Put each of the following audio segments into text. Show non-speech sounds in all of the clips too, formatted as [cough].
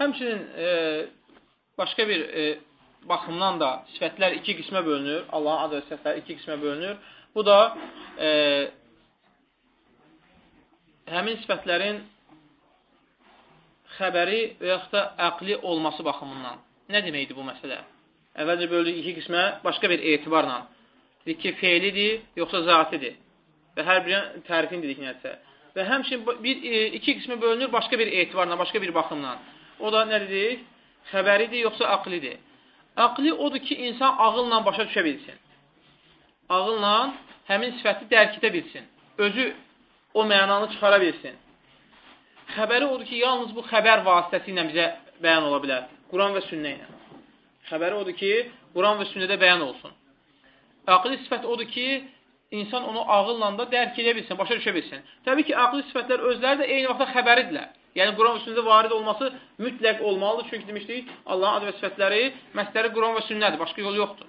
Həmçinin e, başqa bir e, baxımdan da sifətlər iki qismə bölünür. Allahın adı və sifətləri iki qismə bölünür. Bu da e, həmin sifətlərin xəbəri və yaxud da əqli olması baxımından. Nə deməkdir bu məsələ? Əvvəlcə böldük iki qismə başqa bir etibarla. Dedik ki, feilidir, yoxsa zatidir. Və hər birinin tərifini dedik nədirsə. Və həmçin bir, e, iki qismə bölünür başqa bir etibarla, başqa bir baxımdan. O da nə dedik? Xəbəridir, yoxsa aqlidir. Aqli odur ki, insan ağılla başa düşə bilsin. Ağılla həmin sifəti dərk edə bilsin. Özü o mənanı çıxara bilsin. Xəbəri odur ki, yalnız bu xəbər vasitəsi ilə bizə bəyan ola bilər. Quran və sünnə ilə. Xəbəri odur ki, Quran və sünnədə bəyan olsun. Aqli sifət odur ki, insan onu ağılla da dərk edə bilsin, başa düşə bilsin. Təbii ki, aqli sifətlər özləri də eyni vaxtda xəbəridirlər. Yəni, Quran və sünnədə varid olması mütləq olmalıdır. Çünki demişdik, Allahın adı və sifətləri, məsləri Quran və sünnədir, başqa yol yoxdur.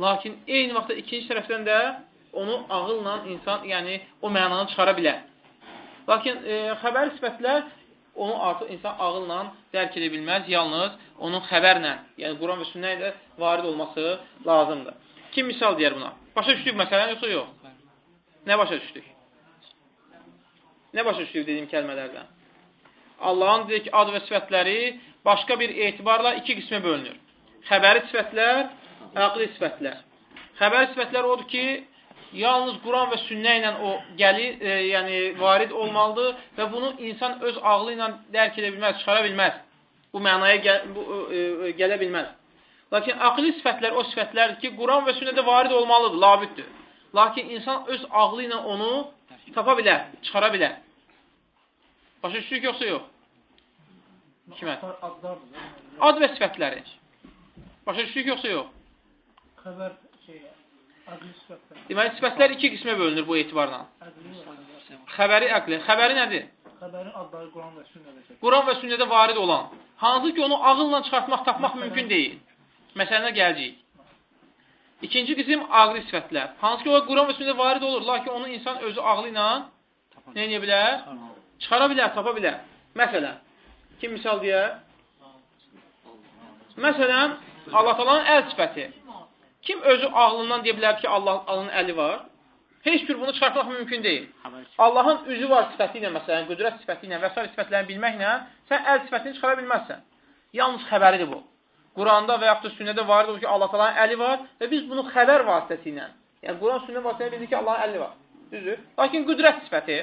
Lakin eyni vaxtda ikinci tərəfdən də onu ağılla insan, yəni o mənanı çıxara bilər. Lakin e, xəbər sifətlər onu artıq insan ağılla dərk edə bilməz, yalnız onun xəbərlə, yəni Quran və sünnə ilə varid olması lazımdır. Kim misal deyər buna? Başa düşdük məsələn, yoxsa yox? Nə başa düşdük? Nə başa düşdük dediyim kəlmələrdən? Allahın ki, ad və sifətləri başqa bir etibarla iki qismə bölünür. Xəbəri sifətlər, əqli sifətlər. Xəbəri sifətlər odur ki, yalnız Quran və sünnə ilə o gəlir, e, yəni varid olmalıdır və bunu insan öz ağlı ilə dərk edə bilməz, çıxara bilməz. Bu mənaya gəl, bu, e, e, gələ bilməz. Lakin aqli sifətlər o sifətlərdir ki, Quran və sünnədə varid olmalıdır, labiddir. Lakin insan öz ağlı ilə onu tapa bilər, çıxara bilər. Başa düşdük yoxsa yox? Kimə? Ad və sifətləri. Başa düşdük yoxsa yox? Xəbər şey, aqli sifətlər. Deməli, sifətlər iki qismə bölünür bu etibarla. Xəbəri əqli. Xəbəri nədir? Xəbərin adları Quran və sünnədə. Quran və sünnədə varid olan. Hansı ki, onu ağılla çıxartmaq, tapmaq mümkün deyil. Məsələnə gələcəyik. İkinci qism aqli sifətlər. Hansı ki, o Quran və sünnədə varid olur, lakin onu insan özü ağlı ilə nə edə bilər? Çıxara bilər, tapa bilər. Məsələn, kim misal deyər? Məsələn, Allah talanın əl sifəti. Kim özü ağlından deyə bilər ki, Allahın əli var? Heç bir bunu çıxartmaq mümkün deyil. Allahın üzü var sifəti ilə, məsələn, qüdrət sifəti ilə və s. sifətlərini bilməklə sən əl sifətini çıxara bilməzsən. Yalnız xəbəridir bu. Quranda və yaxud da sünnədə varid olur ki, Allah talanın əli var və biz bunu xəbər vasitəsi ilə, yəni Quran sünnə vasitəsilə bildik ki, Allahın əli var. Düzdür? Lakin qüdrət sifəti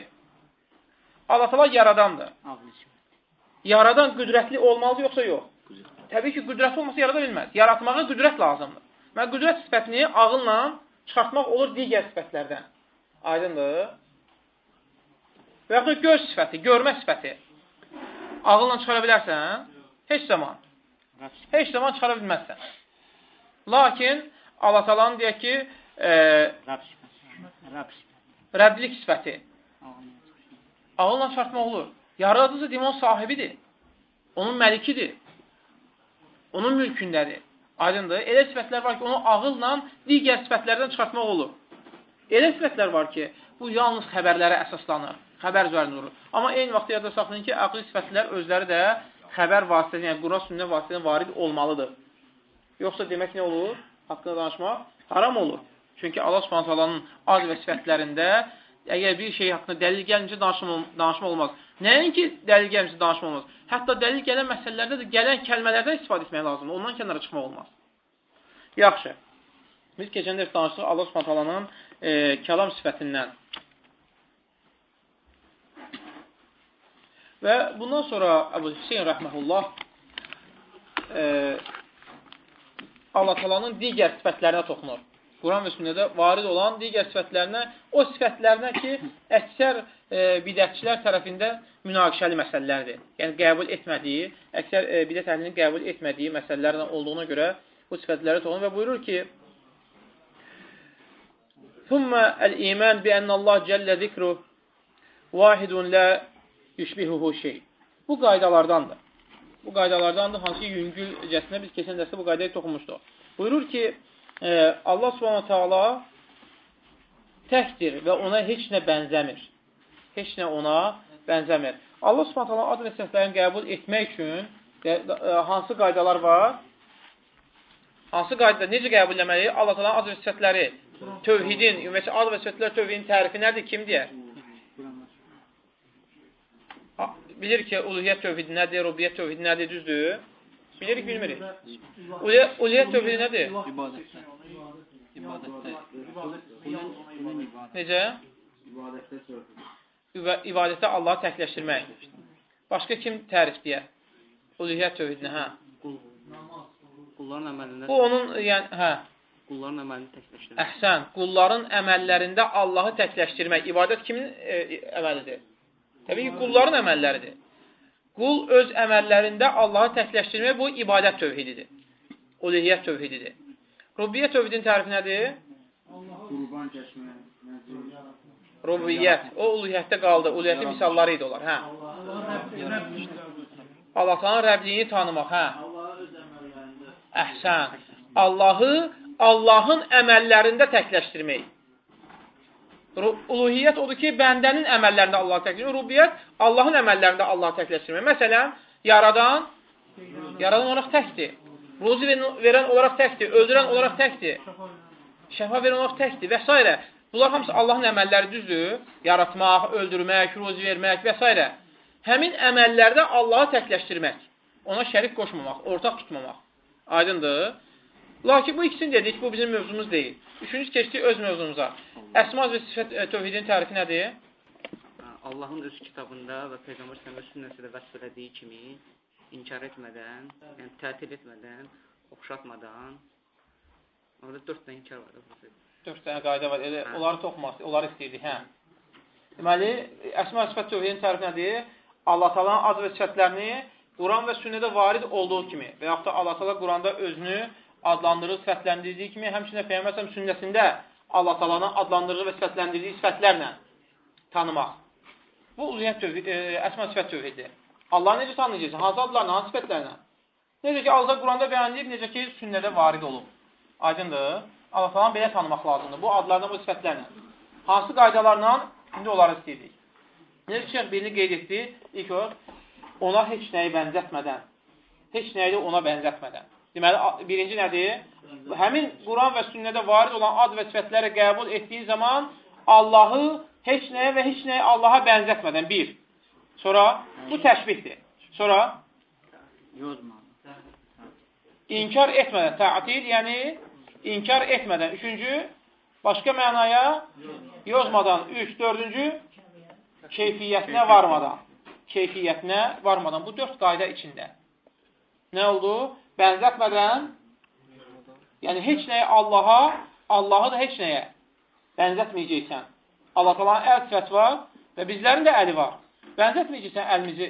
Allah tala yaradandır. Yaradan qüdrətli olmalıdır yoxsa yox? Təbii ki, qüdrətli olmasa yarada bilməz. Yaratmağa qüdrət lazımdır. Mən qüdrət sifətini ağılla çıxartmaq olur digər sifətlərdən. Aydındır? Və yaxud göz sifəti, görmə sifəti. Ağılla çıxara bilərsən? Heç zaman. Heç zaman çıxara bilməzsən. Lakin Allah talanın deyək ki, e, Rəblik sifəti. Ağılla çıxartmaq olur. Yaradıcı demon sahibidir. Onun məlikidir. Onun mülkündədir. Aydındır. Elə sifətlər var ki, onu ağılla digər sifətlərdən çıxartmaq olur. Elə sifətlər var ki, bu yalnız xəbərlərə əsaslanır. Xəbər üzərində durur. Amma eyni vaxtda yadda saxlayın ki, aqli sifətlər özləri də xəbər vasitəsilə, yəni Quran sünnə vasitəsilə varid olmalıdır. Yoxsa demək nə olur? Haqqında danışmaq haram olur. Çünki Allah Subhanahu ad və sifətlərində əgər bir şey haqqında dəlil gəlmişsə danışmaq olmaz. Nəinki dəlil gəlmişsə danışmaq olmaz. Hətta dəlil gələn məsələlərdə də gələn kəlmələrdən istifadə etmək lazımdır. Ondan kənara çıxmaq olmaz. Yaxşı. Biz keçən dərs danışdıq Allah Subhanahu e, kəlam sifətindən. Və bundan sonra Əbu Hüseyin rəhməhullah e, Allah talanın digər sifətlərinə toxunur. Quran və sünnədə varid olan digər sifətlərinə, o sifətlərinə ki, əksər e, bidətçilər tərəfində münaqişəli məsələlərdir. Yəni, qəbul etmədiyi, əksər e, bidət əhlinin qəbul etmədiyi məsələlərdən olduğuna görə bu sifətlərə toxunur və buyurur ki, el-iman bi enne Allah celle zikru vahidun la yushbihuhu şey. Bu qaydalardandır. Bu qaydalardandır, hansı ki, yüngülcəsinə biz keçən dəstə bu qaydaya toxunmuşduq. Buyurur ki, Allah subhanahu taala təkdir və ona heç nə bənzəmir. Heç nə ona bənzəmir. Allah Subhanahu taala ad və sifətlərini qəbul etmək üçün e, hansı qaydalar var? Hansı qayda necə qəbul etməli? Allah Taala ad və sifətləri tövhidin, ümumiyyətlə ad və sifətlər tövhidin tərifi nədir? Kim deyər? Bilir ki, uluhiyyət tövhidi nədir, rubiyyət tövhidi nədir, düzdür? Bilirik, bilmirik. Uluhiyyət tövhidi nədir? İbadətdə. İbadətdə. Necə? İbadətdə. İbadətdə Allahı təkləşdirmək. Başqa kim tərif deyər? Uluhiyyət tövhidini, hə? Qul, qulların əməlində Bu onun, yəni, hə, qulların əməlini təkləşdirmək. əhsən, qulların əməllərində Allahı təkləşdirmək. İbadət kimin e, əməlidir? Təbii ki, qulların əməlləridir. Qul öz əməllərində Allahı təkləşdirmək bu ibadət tövhididir. Uluhiyyət tövhididir. Rubiyyət tövhidin tərifi nədir? Qurban kəsmək. Rubiyyət. O uluhiyyətdə qaldı. Uluhiyyətin misalları idi onlar. Hə. Allahın Rəbliyini tanımaq. Hə. Əhsən. Allahı Allahın əməllərində təkləşdirmək. Uluhiyyət odur ki, bəndənin əməllərində Allah təkləşdirmək. Rubiyyət Allahın əməllərində Allah təkləşdirmək. Məsələn, yaradan, yaradan olaraq təkdir. Ruzi verən olaraq təkdir. Öldürən olaraq təkdir. Şəfa verən olaraq təkdir və s. Bunlar hamısı Allahın əməlləri düzdür. Yaratmaq, öldürmək, ruzi vermək və s. Həmin əməllərdə Allahı təkləşdirmək. Ona şərik qoşmamaq, ortaq tutmamaq. Aydındır. Lakin bu ikisini dedik, bu bizim mövzumuz deyil. Üçüncü keçdik öz mövzumuza. Əsmaz və sifət e, tövhidin tərifi nədir? Allahın öz kitabında və Peyğəmbər səmə sünnəsində vəsf elədiyi kimi inkar etmədən, yəni tətil etmədən, oxşatmadan orada dörd dənə inkar var. Dörd dənə qayda var. Elə, onları toxumaq, onları istəyirdik, hə. Deməli, əsmə və sifət tövhidin tərifi nədir? Allah Taala'nın ad və sifətlərini Quran və sünnədə varid olduğu kimi və yaxud da Allah Taala Quranda özünü adlandırır, sifətləndirdiyi kimi, həmçinin Peyğəmbər sünnəsində Allah Taala'nın adlandırdığı və sifətləndirdiyi sifətlərlə tanımaq. Bu uluhiyyət tövhid, e, əsma sifət tövhididir. Allahı necə tanıyacaqsan? Hansı adlarla, hansı sifətlərlə? Necə ki, Allah Quranda bəyan edib, necə ki, sünnədə varid olub. Aydındır. Allah Taala'nı belə tanımaq lazımdır. Bu adlarla, bu sifətlərlə. Hansı qaydalarla? İndi onları istəyirik. Necə ki, birini qeyd etdi, ilk olaraq, ona heç nəyi bənzətmədən, heç nəyi də ona bənzətmədən. Deməli, birinci nədir? Həmin Quran və sünnədə varid olan ad və sifətləri qəbul etdiyi zaman Allahı heç nəyə və heç nəyə Allaha bənzətmədən, bir. Sonra, bu təşbihdir. Sonra, inkar etmədən, təatil, yəni inkar etmədən. Üçüncü, başqa mənaya yozmadan. Üç, dördüncü, keyfiyyətinə varmadan. Keyfiyyətinə varmadan. Bu dörd qayda içində. Nə oldu? bənzətmədən, yəni heç nəyə Allaha, Allahı da heç nəyə bənzətməyəcəksən. Allah talanın əl sifəti var və bizlərin də əli var. Bənzətməyəcəksən əlimizi.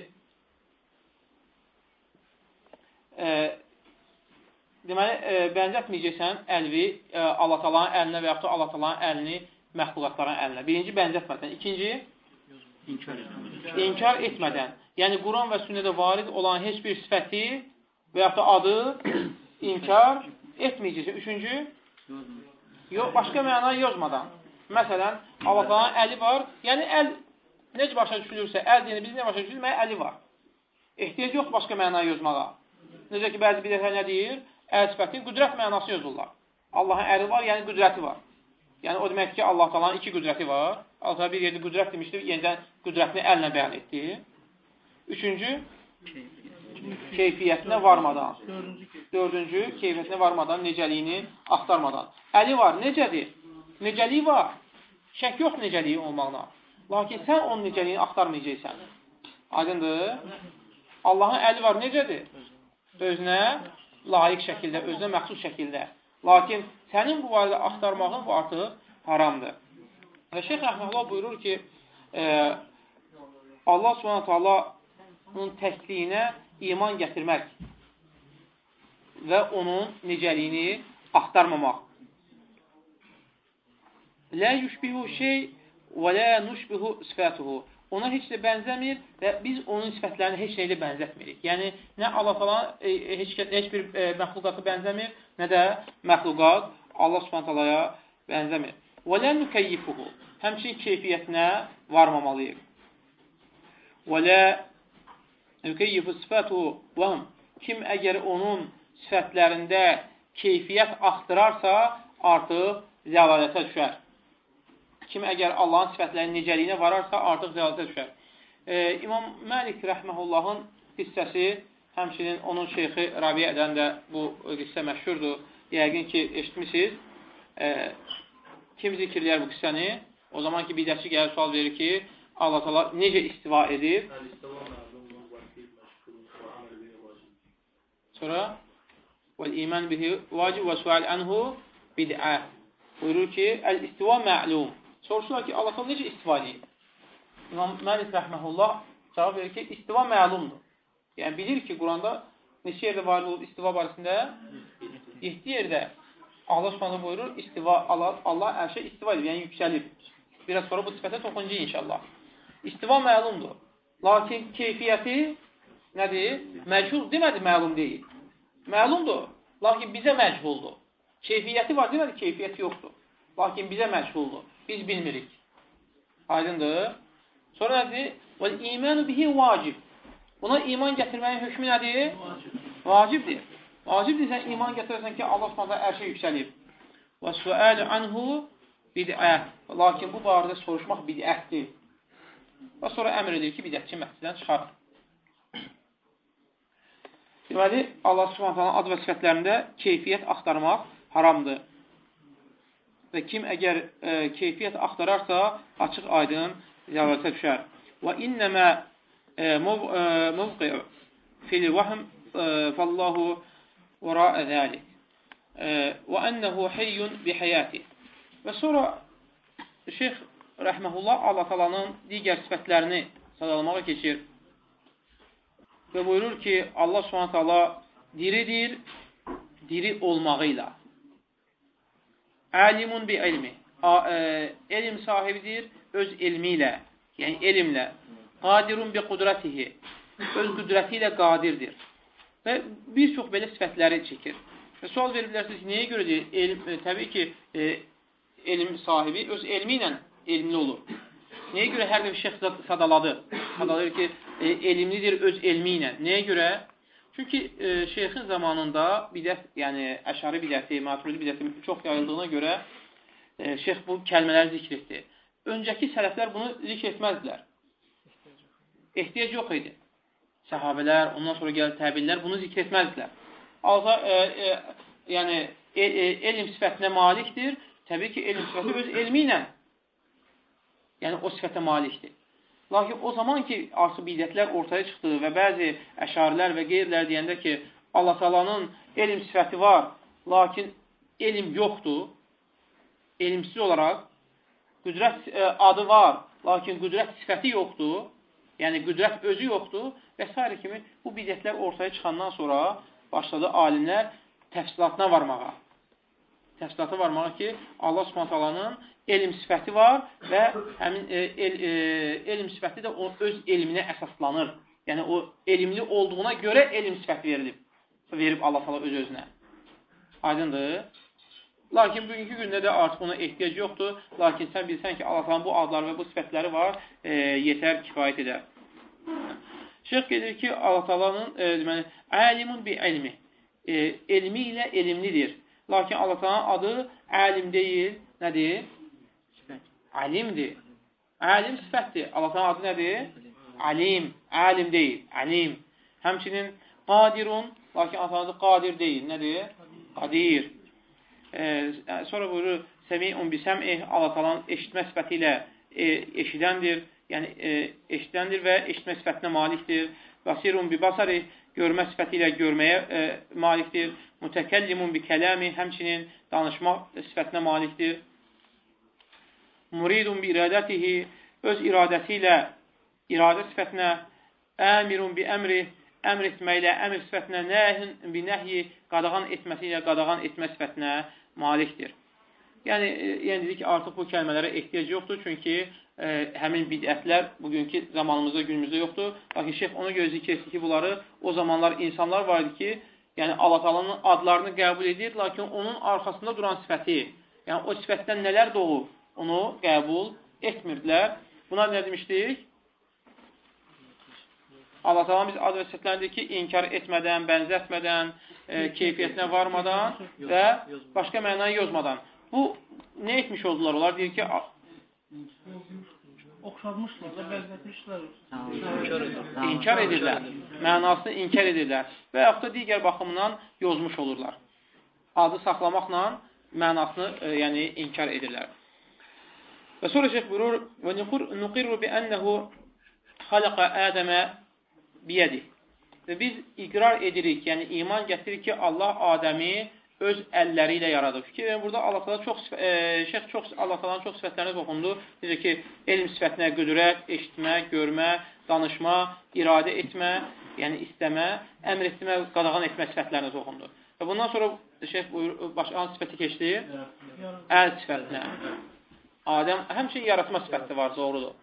E, deməli, e, bənzətməyəcəksən əlvi e, Allah talanın əlinə və yaxud da Allah talanın əlini məxluqatların əlinə. Birinci, bənzətmədən. İkinci, inkar etmədən. İnkar etmədən. Yəni, Quran və sünnədə varid olan heç bir sifəti və yaxud da adı inkar etməyəcəksən. Üçüncü, yox, başqa məna yozmadan. Məsələn, Allahdan əli var. Yəni, əl necə başa düşülürsə, əl deyəni biz nə başa düşürük? Mənə əli var. Ehtiyac yox başqa məna yozmağa. Necə ki, bəzi bir dəfə nə deyir? Əl sifətin qüdrət mənası yazırlar. Allahın əli var, yəni qüdrəti var. Yəni, o demək ki, Allah talanın iki qüdrəti var. Allah bir yerdə qüdrət demişdir, yenidən qüdrətini əllə bəyan etdi. Üçüncü, keyfiyyətinə varmadan. Dördüncü, keyfiyyətinə varmadan, necəliyini axtarmadan. Əli var, necədir? Necəliyi var. Şək yox necəliyi olmağına. Lakin sən onun necəliyini axtarmayacaqsən. Aydındır? Allahın əli var, necədir? Özünə layiq şəkildə, özünə məxsus şəkildə. Lakin sənin bu barədə axtarmağın bu artıq haramdır. Və Şeyx Rəhməllah buyurur ki, e, Allah subhanətə Allahın təkliyinə iman gətirmək və onun necəliyini axtarmamaq. Lə yüşbihu şey və lə nuşbihu sifətuhu. Ona heç də bənzəmir və biz onun sifətlərini heç nəyə bənzətmirik. Yəni, nə Allah falan e, e, heç, heç bir e, məxluqatı bənzəmir, nə də məxluqat Allah subhantalaya bənzəmir. Və lə nükəyyifuhu. Həmçin keyfiyyətinə varmamalıyıq. Və lə yukeyyifu sifətu vəhm. Kim əgər onun sifətlərində keyfiyyət axtırarsa, artıq zəlalətə düşər. Kim əgər Allahın sifətlərinin necəliyinə vararsa, artıq zəlalətə düşər. E, İmam Məlik rəhməhullahın hissəsi, həmçinin onun şeyxi Rabiyyədən də bu qissə məşhurdur. Yəqin ki, eşitmişsiniz. E, kim zikirləyər bu qissəni? O zaman ki, bidətçi gəlir sual verir ki, Allah təala necə istiva edir? Sonra vəl iman bihi vacib və sual anhu bid'ə. Buyurur ki, əl-istiva məlum. Soruşurlar ki, Allah necə istiva eləyir? İmam Məlis rəhməhullah cavab verir ki, istiva məlumdur. Yəni, bilir ki, Quranda neçə yerdə var olub istiva barəsində? 7 yerdə Allah subhanı buyurur, istiva, Allah, Allah ərşə istiva edib, yəni yüksəlib. Biraz sonra bu sifətə toxuncu inşallah. İstiva məlumdur. Lakin keyfiyyəti nədir? Məchul demədi, məlum deyil. Məlumdur, lakin bizə məchuldur. Keyfiyyəti var demədi, keyfiyyəti yoxdur. Lakin bizə məchuldur. Biz bilmirik. Aydındır. Sonra nədir? İmanu bihi vacib. Buna iman gətirməyin hökmü nədir? Vacibdir. Vacibdir sən iman gətirəsən ki, Allah Subhanahu ərşə yüksəlib. Və sualu anhu bid'ə. Lakin bu barədə soruşmaq bid'ətdir. Və sonra əmr edir ki, bidətçi məsciddən çıxar. Deməli, Allah Subhanahu ad və sifətlərində keyfiyyət axtarmaq haramdır. Və kim əgər e, keyfiyyət axtararsa, açıq aydın ziyarətə düşər. Və innəmə e, e, fil vahm e, fallahu vəraə zəlik. Və ənəhu hiyyun bi həyati. Və sonra Şeyx Rəhməhullah Allah talanın digər sifətlərini sadalamağa keçir. Və buyurur ki, Allah subhanət hala diridir, diri olmağıyla. Əlimun bi elmi. A, e, elm sahibidir öz elmi ilə, yəni elmlə. Qadirun bi qudrətihi. Öz qüdrəti ilə qadirdir. Və bir çox belə sifətləri çəkir. Və sual veriblərsiniz ki, nəyə görə deyir? Elm, e, təbii ki, e, elm sahibi öz elmi ilə elmli olur. Nəyə görə hər bir şeyx sadaladı? Sadalayır ki, e, elmlidir öz elmi ilə. Nəyə görə? Çünki e, şeyxin zamanında bidət, yəni əşari bidəti, maturidi bidəti çox yayıldığına görə e, şeyx bu kəlmələri zikr etdi. Öncəki sələflər bunu zikr etməzdilər. Ehtiyac yox idi. Səhabələr, ondan sonra gələn təbillər bunu zikr etməzdilər. Alza, e, e, yəni e, e, elm sifətinə malikdir. Təbii ki, elm sifəti öz elmi ilə yəni o sifətə malikdir. Lakin o zaman ki, artıq bidətlər ortaya çıxdı və bəzi əşarilər və qeyrilər deyəndə ki, Allah talanın elm sifəti var, lakin elm yoxdur, elmsiz olaraq, qüdrət e, adı var, lakin qüdrət sifəti yoxdur, yəni qüdrət özü yoxdur və s. kimi bu bidətlər ortaya çıxandan sonra başladı alimlər təfsilatına varmağa. Təfsilata varmağa ki, Allah subhanət elm sifəti var və həmin e, el, e, elm sifəti də o öz elminə əsaslanır. Yəni, o elmli olduğuna görə elm sifəti verilib. Verib Allah Allah öz özünə. Aydındır. Lakin bugünkü gündə də artıq ona ehtiyac yoxdur. Lakin sən bilsən ki, Allah bu adlar və bu sifətləri var, e, yetər, kifayət edər. Şeyx gedir ki, Allah-Talanın e, deməli, əlimun bi elmi. E, elmi ilə elmlidir. Lakin Allah-Talanın adı əlim deyil, nədir? alimdir. Alim sifətdir. Allahın adı nədir? Alim. Alim deyil. Alim. Həmçinin qadirun, lakin Allahın adı qadir deyil. Nədir? Qadir. E, sonra buyurur, Səmi'un bi səm'ih, Allah eşitmə sifəti ilə e, eşidəndir. Yəni, e, eşidəndir və eşitmə sifətinə malikdir. Basirun bi basarih, görmə sifəti ilə görməyə e, malikdir. Mütəkəllimun bi kələmi, həmçinin danışma sifətinə malikdir muridun bi iradətihi öz iradəsi ilə iradə sifətinə əmirun bi əmri əmr etməklə, əmr sifətinə nəhin bi nəhyi qadağan etməsi ilə qadağan etmə sifətinə malikdir. Yəni, yəni dedik ki, artıq bu kəlmələrə ehtiyac yoxdur, çünki ə, həmin bidətlər bugünkü zamanımızda, günümüzdə yoxdur. Lakin şeyx ona görə zikr etdi ki, bunları o zamanlar insanlar var idi ki, yəni Allah-Talanın adlarını qəbul edir, lakin onun arxasında duran sifəti, yəni o sifətdən nələr doğur, onu qəbul etmirdilər. Buna nə demişdik? Allah Taala biz ad və sifətlərdir ki, inkar etmədən, bənzətmədən, e, keyfiyyətinə varmadan və başqa mənaya yozmadan. Bu nə etmiş oldular? Onlar deyir ki, Oxşatmışlar da, bənzətmişlər. inkar edirlər. Mənasını inkar edirlər. Və yaxud da digər baxımdan yozmuş olurlar. Adı saxlamaqla mənasını e, yəni inkar edirlər. Və sonra şeyh buyurur: "Və nuqirru bi ennehu xalaqa Adəmə biyədi." Və biz iqrar edirik, yəni iman gətiririk ki, Allah Adəmi öz əlləri ilə yaradıb. Fikir verin, burada Allah təala çox e, şeyx çox Allah təalanın çox sifətlərinə toxundu. Necə ki, elm sifətinə qüdrət, eşitmə, görmə, danışma, iradə etmə, yəni istəmə, əmr etmə, qadağan etmə sifətlərinə toxundu. Və bundan sonra şeyx buyur, başqa sifəti keçdi? Əl sifətinə. Adəm həmçinin yaratma sifəti var, doğrudur.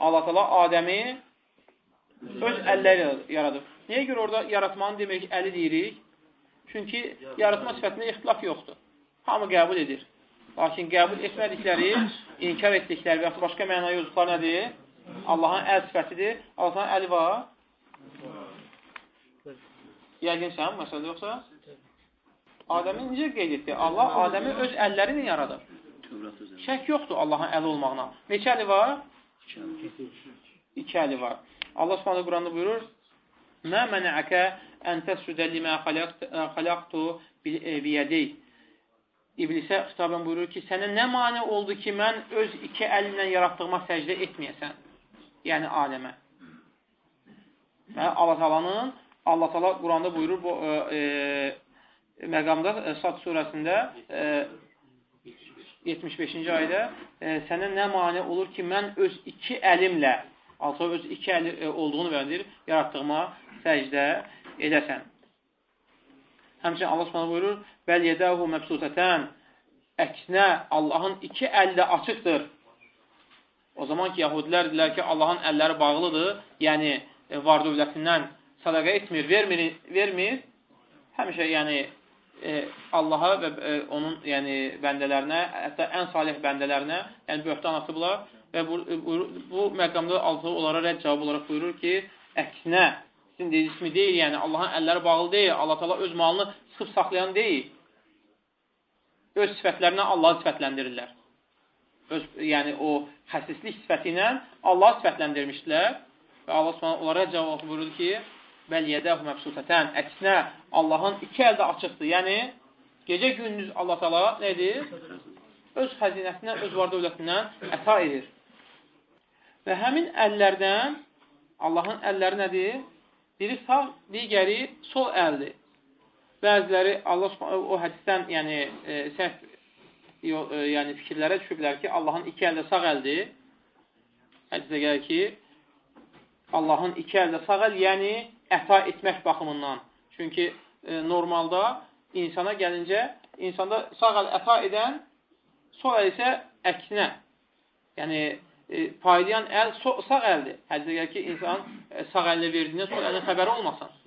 Allah təala Adəmi öz əlləri ilə yaradıb. Niyə görə orada yaratmanı demək əli deyirik? Çünki yaratma sifətində ixtilaf yoxdur. Hamı qəbul edir. Lakin qəbul etmədikləri, inkar etdikləri və yaxud başqa mənaya yozduqlar nədir? Allahın əl sifətidir. Allahın əli var. Yəqin sən, məsələ yoxsa? Adəmi necə qeyd etdi? Allah Adəmi öz əlləri ilə yaradır. Şək yoxdur Allahın əli olmağına. Neçə əli var? İki əli var. Allah Subhanahu Quranda buyurur: "Mə mənəəkə ən təsüdə limə xalaqtu biyədey. İblisə xitabən buyurur ki, sənə nə mani oldu ki, mən öz iki əlimlə yaratdığıma səcdə etməyəsən? Yəni, aləmə. Və Allah talanın, Allah tala Quranda buyurur bu e, e, məqamda e, Sad surəsində e, 75-ci ayda e, sənə nə mani olur ki, mən öz iki əlimlə, Allah öz iki əli e, olduğunu vədir, yaratdığıma səcdə edəsən. Həmçin Allah Subhanahu buyurur: "Bəl yedəhu məbsutətən." Əksinə Allahın iki əli də açıqdır. O zaman ki, Yahudilər dedilər ki, Allahın əlləri bağlıdır, yəni e, var dövlətindən sədaqə etmir, vermir, vermir. Həmişə yəni e, Allaha və e, onun yəni bəndələrinə, hətta ən salih bəndələrinə, yəni böhtan atıblar və bu, bu, bu məqamda Allah onlara rədd cavab olaraq buyurur ki, əksinə sizin dediğiniz kimi deyil, yəni Allahın əlləri bağlı deyil, Allah təala öz malını sıxıb saxlayan deyil. Öz sifətlərinə Allahı sifətləndirirlər. Öz, yəni o xəsislik sifəti ilə Allahı sifətləndirmişdilər və Allah Subhanahu onlara cavab buyurdu ki: "Bəl yədəhu məbsutətən." Əksinə Allahın iki əldə açıqdır. Yəni gecə gündüz Allah təala nədir? Öz xəzinəsindən, öz var dövlətindən əta edir. Və həmin əllərdən Allahın əlləri nədir? Biri sağ, digəri sol əldir. Bəziləri Allah o hədisdən, yəni e, səhv e, yəni fikirlərə düşüblər ki, Allahın iki əldə sağ əldir. Hədisdə gəlir ki, Allahın iki əldə sağ əl, yəni əta etmək baxımından. Çünki e, normalda insana gəlincə, insanda sağ əl əta edən, sol əl isə əksinə. Yəni e, paylayan əl so, sağ əldir. Hədisdə gəlir ki, insan e, sağ əllə verdiyindən sol əlin xəbəri olmasın.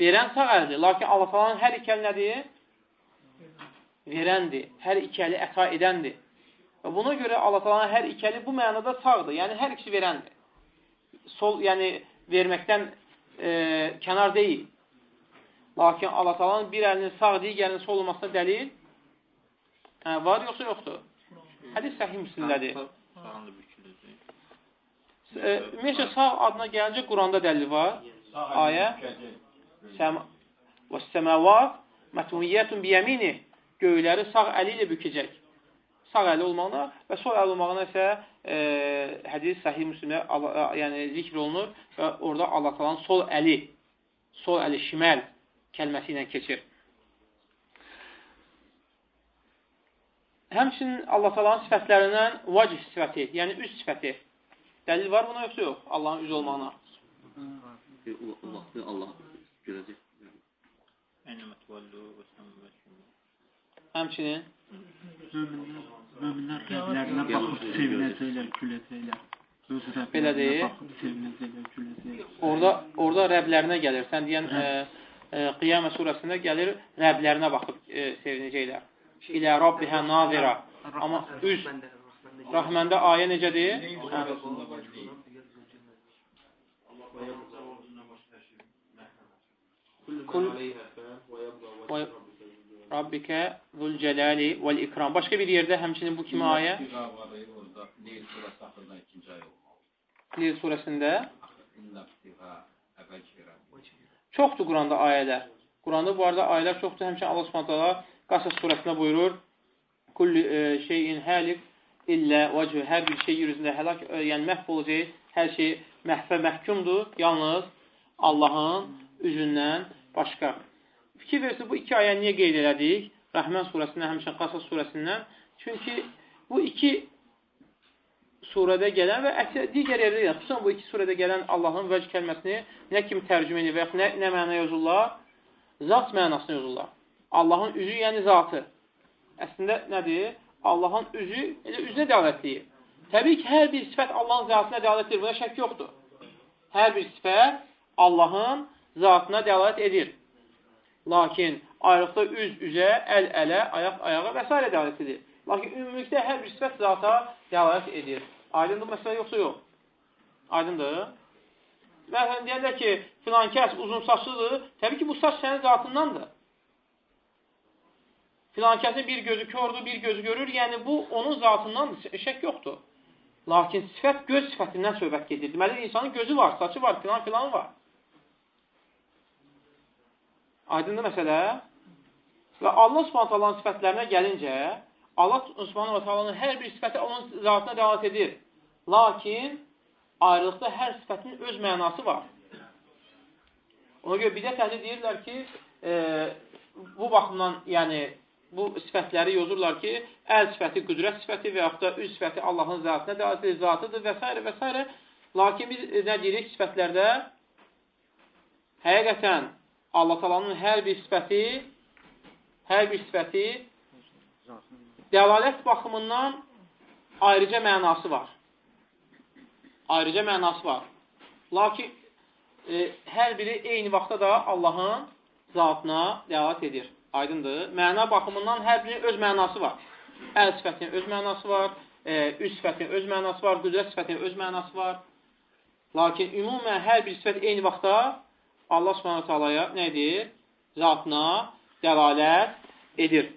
Verən sağ əldir. Lakin Allah falan hər iki əl nədir? Verəndir. Hər iki əli əta edəndir. Və buna görə Allah falan hər iki əli bu mənada sağdır. Yəni, hər ikisi verəndir. Sol, yəni, verməkdən e, kənar deyil. Lakin Allah talanın bir əlinin sağ, digərinin sol olmasına dəlil hə, var yoxsa yoxdur? Hədis səhih müslimlədir. Ümumiyyətlə, sağ adına gəlincə Quranda dəlil var. Ayə. Və səməvat mətumiyyətun biyəmini göyləri sağ əli ilə bükəcək. Sağ əli olmağına və sol əli olmağına isə e, hədis səhih müslimə yəni zikr olunur və orada Allah talan sol əli, sol əli şiməl kəlməsi ilə keçir. Həmçinin Allah talanın sifətlərindən vacih sifəti, yəni üz sifəti. Dəlil var buna yoxsa yox? Allahın üz olmağına. Allah, Allah görəcək. Həmçinin Möminlər rəblərinə baxıb sevinəcəklər, güləcəklər. Öz Belə deyil. orada orada Rəblərinə gəlir. Sən deyən e, e, Qiyamə surəsində gəlir Rəblərinə baxıb e, sevinəcəklər. İlə Rabbihə nazira. Amma üz Rəhməndə ayə necədir? Hə. Kul Rabbikə zul cəlali vəl ikram. Başqa bir yerdə həmçinin bu kimi ayə Leyl surəsində çoxdur Quranda ayələr. Quranda bu arada ayələr çoxdur. Həmçinin Allah Subhanahu Qasas surəsində buyurur: "Kullu e, şeyin halik illə vəcü hər bir şey yüzündə həlak, yəni məhv olacaq. Hər şey məhvə məhkumdur. Yalnız Allahın üzündən başqa." Fikir versin, bu iki ayə niyə qeyd elədik? Rəhmən surəsindən, həmçinin Qasas surəsindən. Çünki bu iki surədə gələn və əksər digər yerdə gələn, xüsusən bu iki surədə gələn Allahın vəcd kəlməsini nə kimi tərcümə edir və yaxud nə, nə məna yazırlar? Zat mənasını yazırlar. Allahın üzü, yəni zatı. Əslində nədir? Allahın üzü, elə üzünə dəlalət edir. Təbii ki, hər bir sifət Allahın zatına dəlalət edir. Buna şək yoxdur. Hər bir sifət Allahın zatına dəlalət edir. Lakin ayrıqda üz üzə, əl ələ, ayaq ayağa və s. dəlalət edir. Lakin ümumilikdə hər bir sifət zata dəlalət edir. Aydındır məsələ yoxsa yox? Aydındır? Məsələn, deyərlər ki, filan kəs uzun saçlıdır, təbii ki, bu saç sənin zatındandır. Filan kəsin bir gözü kördür, bir gözü görür, yəni bu onun zatındandır, şək yoxdur. Lakin sifət göz sifətindən söhbət gedir. Deməli, insanın gözü var, saçı var, filan filan var. Aydındır məsələ? Və Allah subhanət sifətlərinə gəlincə, Allah subhanət hər bir sifəti onun zatına dəlat edir. Lakin, ayrılıqda hər sifətin öz mənası var. Ona görə bidət əhli deyirlər ki, e, bu baxımdan, yəni, bu sifətləri yozurlar ki, əl sifəti qüdrət sifəti və yaxud da üz sifəti Allahın zatına dəlat edir, zatıdır və s. və s. Lakin biz nə deyirik sifətlərdə? Həqiqətən, Allah talanın hər bir sifəti hər bir sifəti dəlalət baxımından ayrıca mənası var. Ayrıca mənası var. Lakin e, hər biri eyni vaxtda da Allahın zatına dəlalət edir. Aydındır. Məna baxımından hər birinin öz mənası var. Əl sifətinin öz mənası var, e, üz sifətinin öz mənası var, qüdrət sifətinin öz mənası var. Lakin ümumən hər bir sifət eyni vaxtda Allah subhanahu talaya nə edir? Zatına dəlalət edir.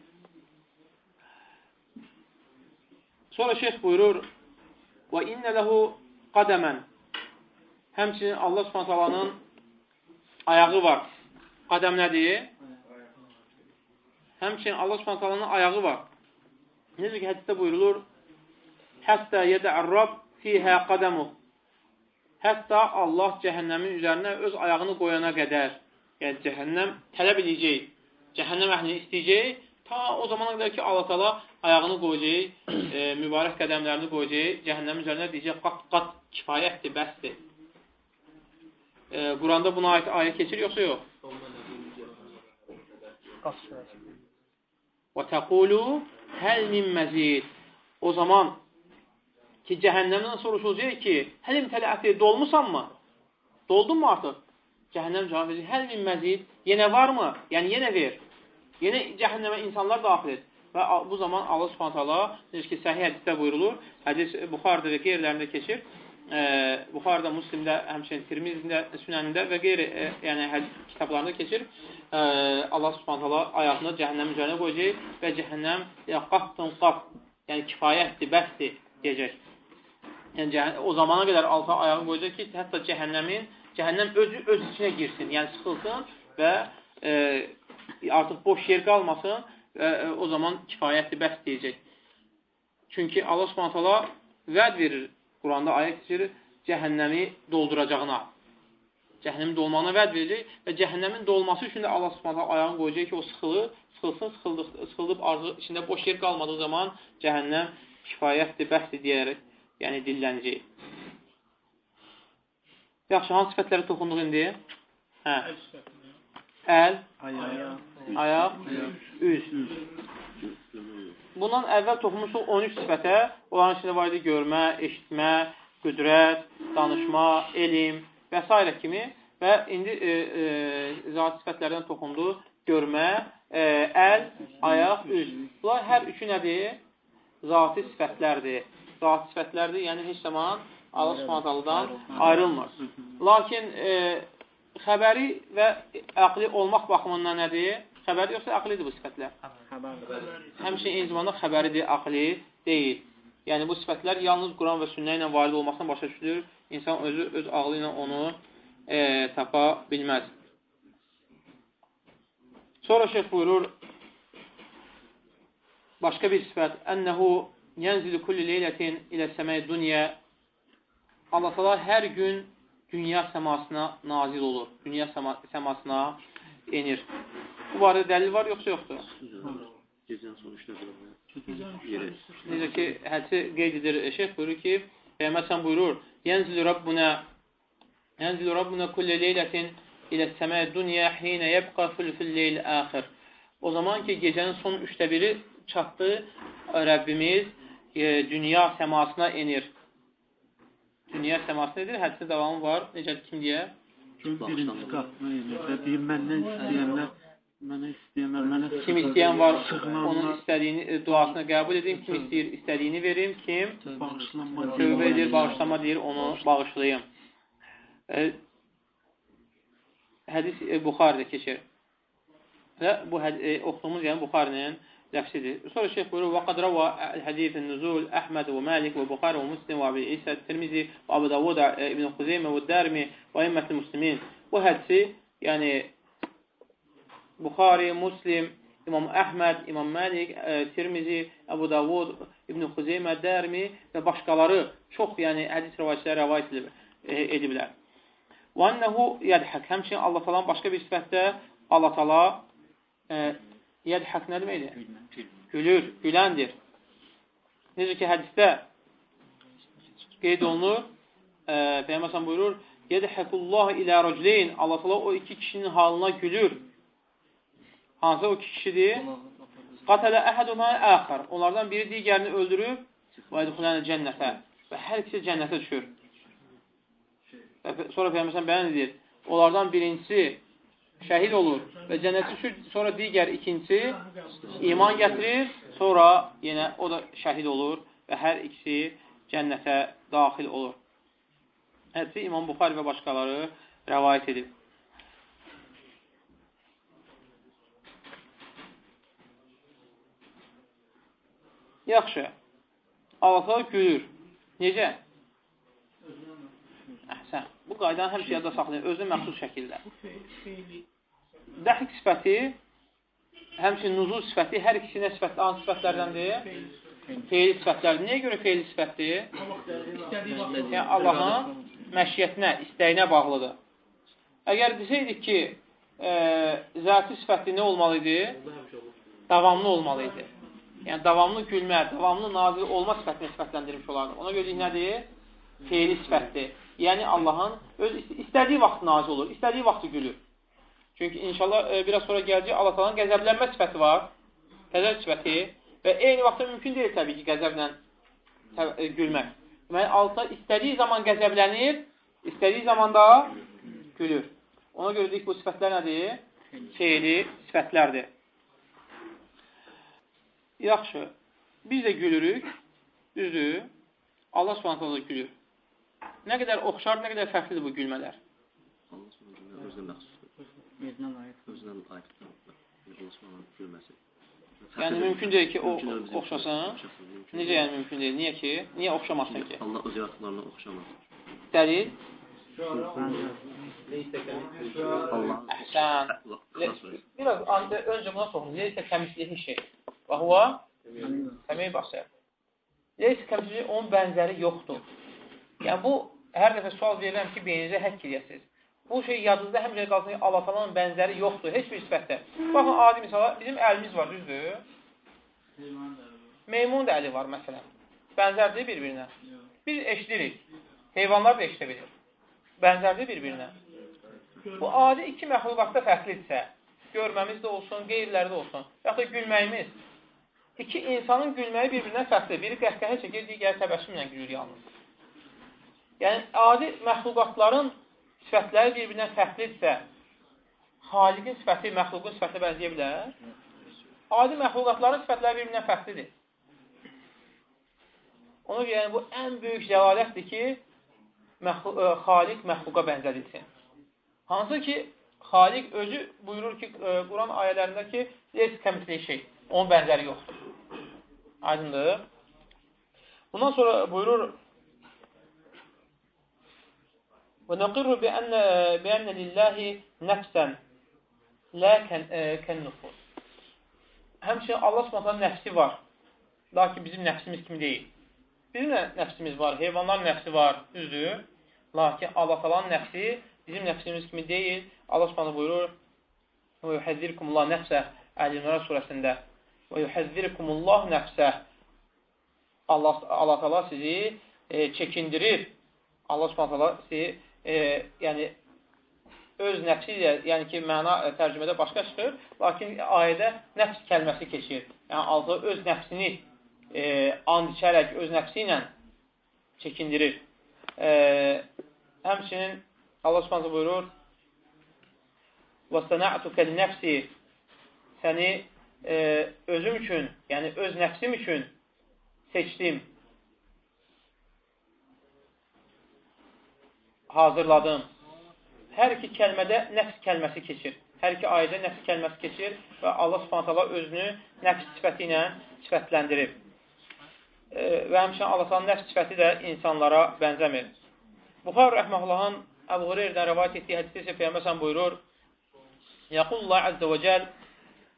Sonra şeyh buyurur və innə ləhu qadəmən Həmçinin Allah subhanahu talanın ayağı var. Qadəm nədir? Həmçinin Allah subhanahu ayağı var. Necə ki, hədisdə buyurulur Həttə yədə'ər Rab fiyhə qədəmuh Hətta Allah cəhənnəmin üzərinə öz ayağını qoyana qədər, yəni cəhənnəm tələb edəcək, cəhənnəm əhlini istəyəcək, ta o zamana qədər ki, Allah tala ayağını qoyacaq, e, mübarək qədəmlərini qoyacaq, cəhənnəmin üzərinə deyəcək, qat-qat kifayətdir, bəsdir. E, Quranda buna aid ayə keçir, yoxsa yox? Və təqulu həl min məzid. O zaman ki, cəhənnəmdən soruşulacaq ki, həlim tələəti dolmusanmı? Doldun mu artıq? Cəhənnəm cavab verir, həl min məzid, yenə varmı? Yəni, yenə ver. Yenə cəhənnəmə insanlar daxil et. Və bu zaman Allah subhanət hala, necə ki, səhih hədisdə buyurulur, hədis Buxarda və qeyrilərində keçir, e, Buxarda, Muslimdə, həmçinin Tirmizində, Sünənində və qeyri, e, yəni hədis kitablarında keçir, e, Allah subhanət hala ayağını cəhənnəm üzərinə qoyacaq və cəhənnəm qatdın qat, yəni kifayətdir, bəsdir deyəcək yəni o zamana qədər alta ayağı qoyacaq ki, hətta cəhənnəmin, cəhənnəm özü öz içinə girsin, yəni sıxılsın və e, artıq boş yer qalmasın və e, o zaman kifayətli bəs deyəcək. Çünki Allah subhanətələ vəd verir, Quranda ayət keçirir, cəhənnəmi dolduracağına. Cəhənnəmin dolmağına vəd verəcək və cəhənnəmin dolması üçün də Allah subhanətələ ayağını qoyacaq ki, o sıxılır, sıxılsın, sıxıldıq, sıxıldıb arzı içində boş yer qalmadığı zaman cəhənnəm kifayətli, bəsdir deyərək yəni dillənəcək. Yaxşı, hansı sifətlərə toxunduq indi? Hə. Əl, ayaq, üz. Bundan əvvəl toxunmuşuq 13 sifətə. Onların içində var idi görmə, eşitmə, qüdrət, danışma, elm və s. kimi. Və indi e, e, zat sifətlərdən toxundu. Görmə, e, əl, ayaq, üz. Bunlar hər üçü nədir? Zati sifətlərdir zat sifətlərdir, yəni heç zaman Allah subhanətələrdən ayrılmır. Lakin e, xəbəri və əqli olmaq baxımından nədir? Xəbəri yoxsa əqlidir bu sifətlər? Həmçinin eyni zamanda xəbəridir, əqli deyil. Yəni, bu sifətlər yalnız Quran və sünnə ilə varid olmaqdan başa düşülür. İnsan özü öz ağlı ilə onu e, tapa bilməz. Sonra şeyh buyurur, başqa bir sifət, Ənəhu yənzilu kulli leylətin ilə səməy dünya Allah təala hər gün dünya səmasına nazil olur. Dünya səmasına enir. Bu barədə dəlil var, yoxsa yoxdur? Gecən sonra işlədir. Necə ki, hədisi qeyd edir, şeyh buyurur ki, Peyğəmbər buyurur, Yənzilu Rabbuna Yənzilu Rabbuna kulli leylətin ilə səmə dünya hinə yəbqa fil leyl axir. O zaman ki, gecənin son üçdə biri çatdı, Rəbbimiz e, dünya səmasına enir. Dünya səmasına edir, hədisin davamı var. Necə kim deyə? Kim birinci qapını edir və deyir, məndən istəyənlər mənə istəyənlər, mənə Kim istəyən var, onun istədiyini, e, duasını qəbul edeyim. Kim istəyir, istədiyini verim. Kim tövbə edir, bağışlama deyir, onu bağışlayım. E, hədis e, Buxarədə keçir. Və bu e, oxuduğumuz yəni Buxarinin ləfsidir. Sonra şeyh buyurur: "Və qad rawa al-hadith an-nuzul Ahmed və Malik və Buxari və Müslim və Əbu İsa Tirmizi və Əbu Davud İbn Xuzeymə və Darimi və əmmətül müslimin." Bu hədisi, yəni Buxari, Muslim, İmam Əhməd, İmam Məlik, e, Tirmizi, Əbu Davud, İbn Xuzeymə, Dərmi və başqaları çox, yəni hədis rivayətləri rivayət edib, e, ediblər. Və ənəhu yədhək. Həmçinin Allah talan başqa bir sifətdə Allah tala e, yədhək nə deməkdir? Gülür, güləndir. Necə ki, hədisdə qeyd olunur, e, Peyyəməsən buyurur, yədhəkullah ilə rəcleyn, Allah tala o iki kişinin halına gülür. Hansı o iki kişidir? Qatələ əhədumə əxər. Onlardan biri digərini öldürüb və edxulənə cənnətə. Və hər ikisi cənnətə düşür. Sonra Peyyəməsən bəyan edir. Onlardan birincisi şəhid olur və cənnətə düşür. Sonra digər ikincisi iman gətirir. Sonra yenə o da şəhid olur və hər ikisi cənnətə daxil olur. Hədisi İmam Buxari və başqaları rəvayət edib. Yaxşı. Allah gülür. Necə? Əhsən. Bu qaydanı həmişə yadda saxlayın. Özünə məxsus şəkildə. Dəhik sifəti, həmçinin nuzul sifəti, hər ikisi nə sifətdir? Hansı sifətlərdəndir? Feyli sifətlərdir. Niyə görə feyli sifətdir? Yəni, Allahın məşiyyətinə, istəyinə bağlıdır. Əgər desəydik ki, e, zəti sifəti nə olmalı idi? Davamlı olmalı idi. Yəni, davamlı gülmə, davamlı nazil olma sifətini sifətləndirmiş olardı. Ona görə nədir? Feyli sifətdir. Yəni, Allahın öz istədiyi vaxt nazil olur, istədiyi vaxtı gülür. Çünki inşallah e, biraz sonra gələcək Allah talanın qəzəblənmə sifəti var, qəzəb sifəti və eyni vaxtda mümkün deyil təbii ki, qəzəblə e, gülmək. Deməli, Allah istədiyi zaman qəzəblənir, istədiyi zaman da gülür. Ona görə deyik, bu sifətlər nədir? Feyli sifətlərdir. Yaxşı, biz də gülürük, düzdür, Allah subhanətlə da gülür. Nə qədər oxşar, nə qədər fərqlidir bu gülmələr. Özünə məxsusdur. Özünə layiq. Özünə layiq. Yəni, mümkün deyil ki, o oxşasın. Necə yəni mümkün deyil? Niyə ki? Niyə oxşamasın ki? Allah öz yaratdıqlarına oxşamaz. Dəlil? Allah Əhsən. Biraz ancaq öncə buna soxun. Leysə kəmislihi şey. Və huva səmi basir. Leysə kəmislihi onun bənzəri yoxdur. Yəni bu hər dəfə sual verirəm ki, beyninizə həkk edəsiniz. Bu şey yadınızda həmişə qalsın ki, Allah talanın bənzəri yoxdur, heç bir sifətdə. Baxın, adi misala, bizim əlimiz var, düzdür? Meymun da əli var, məsələn. Bənzərdir bir-birinə. Biz eşidirik. Heyvanlar da eşidə bilir. Bənzərdir bir-birinə. Bu adi iki məxluqatda fərqlidirsə, görməmiz də olsun, qeyriləri də olsun, yaxud da gülməyimiz, iki insanın gülməyi bir-birindən fərqlidir. Biri qəhqəhə çəkir, digəri təbəssümlə gülür yalnız. Yəni, adi məxluqatların sifətləri bir-birindən fərqlidirsə, xaliqin sifəti məxluqun sifətinə bənzəyə bilər? Adi məxluqatların sifətləri bir-birindən fərqlidir. Ona görə yəni, bu ən böyük zəlalətdir ki, məxlu ə, xaliq məxluqa bənzədilsin. Hansı ki, Xaliq özü buyurur ki, e, Quran ayələrində ki, leys kəmisli şey, onun bənzəri yoxdur. Aydındır. Bundan sonra buyurur وَنَقِرُّ بِأَنَّ, بِأَنَّ لِلّٰهِ نَفْسًا لَا كَنْنُفُسِ Həmçinin Allah subhanətənin nəfsi var. Lakin bizim nəfsimiz kimi deyil. Bizim də nəfsimiz var, heyvanların nəfsi var, düzdür. Lakin Allah talanın nəfsi bizim nəfsimiz kimi deyil. Allah subhanə buyurur, وَيُحَذِّرْكُمُ اللّٰهِ نَفْسَهِ Əl-İmran surəsində وَيُحَذِّرْكُمُ اللّٰهِ نَفْسَهِ Allah, Allah tala sizi e, çəkindirir. Allah subhanə tala sizi e, yəni öz nəfsi ilə, yəni ki, məna e, tərcümədə başqa çıxır, lakin ayədə nəfs kəlməsi keçir. Yəni, Allah öz nəfsini e, and içərək öz nəfsi ilə çəkindirir. E, həmçinin Allah Subhanahu buyurur: "Vasana'tuka li-nafsi" Səni e, özüm üçün, yəni öz nəfsim üçün seçdim. Hazırladım. Hər iki kəlmədə nəfs kəlməsi keçir. Hər iki ayədə nəfs kəlməsi keçir və Allah Subhanahu taala özünü nəfs sifəti ilə sifətləndirib. Və həmçinin Allahın nəfs sifəti də insanlara bənzəmir. Buxar rəhməhullahın Əbu Hureyirdən rəvayət etdiyi hədisdə isə Peyyəməsən buyurur, Yəqullah Əzzə və Cəl,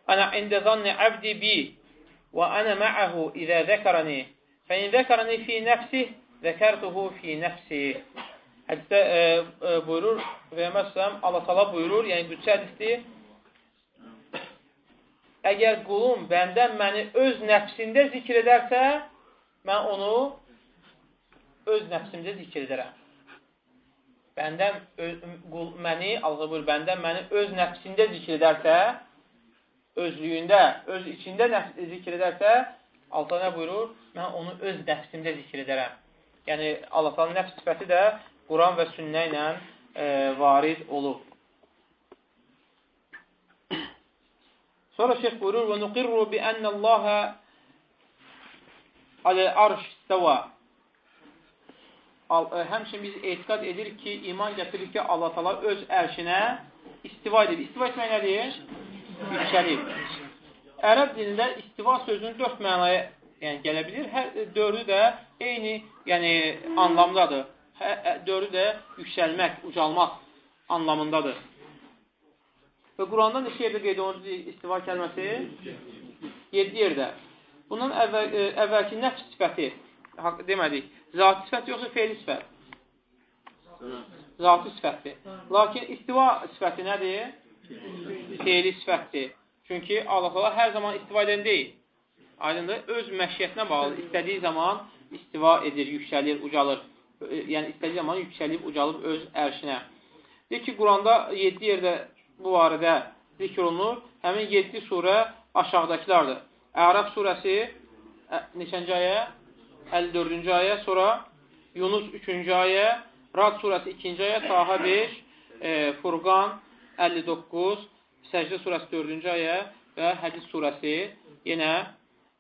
Ənə ində zanni əbdi bi və ənə mə'əhu izə zəkərəni, fəin zəkərəni fi nəfsih, zəkərtuhu fi nəfsih. Hədisdə e, e, buyurur, Peyğəmbər Allah təala buyurur, yəni qüdsə hədisdir. Əgər qulum bəndən məni öz nəfsində zikr edərsə, mən onu öz nəfsimdə zikr edərəm. Bəndən öz, qul məni, Allah buyurur, bəndən məni öz nəfsində zikr edərsə, özlüyündə, öz içində nəfs, zikr edərsə, Allah nə buyurur? Mən onu öz nəfsimdə zikr edərəm. Yəni, Allah nəfs sifəti də Quran və sünnə ilə e, varid olub. Sonra şeyh buyurur, və nuqirru bi ənəlləhə alə-arş istəvə. E, həmçin biz etiqad edirik ki, iman gətirir ki, Allah tala öz ərşinə istiva edir. İstiva etmək nədir? Yüksəlib. Ərəb dilində istiva sözünün dörd mənaya yəni, gələ bilir. Hər dördü də eyni yəni, anlamdadır hə, hə, dördü də yüksəlmək, ucalmaq anlamındadır. Və Quranda neçə yerdə qeyd olunur istiva kəlməsi? 7 yerdə. Bunun əvvəl, e, əvvəlki nəfs sifəti demədik. Zati sifət yoxsa feili sifət? Zati sifətdir. Lakin istiva sifəti nədir? Feili sifətdir. Çünki Allah hər zaman istiva edən deyil. Aydındır, öz məşiyyətinə bağlı istədiyi zaman istiva edir, yüksəlir, ucalır yəni istədiyi zaman yüksəlib, ucalıb öz ərşinə. Deyir ki, Quranda 7 yerdə bu barədə zikr olunur. Həmin 7 surə aşağıdakılardır. Ərəb surəsi neçənci ayə? 54-cü ayə, sonra Yunus 3-cü ayə, Rad surəsi 2-ci ayə, Taha 5, e, Furqan 59, Səcdə surəsi 4-cü ayə və Hədis surəsi yenə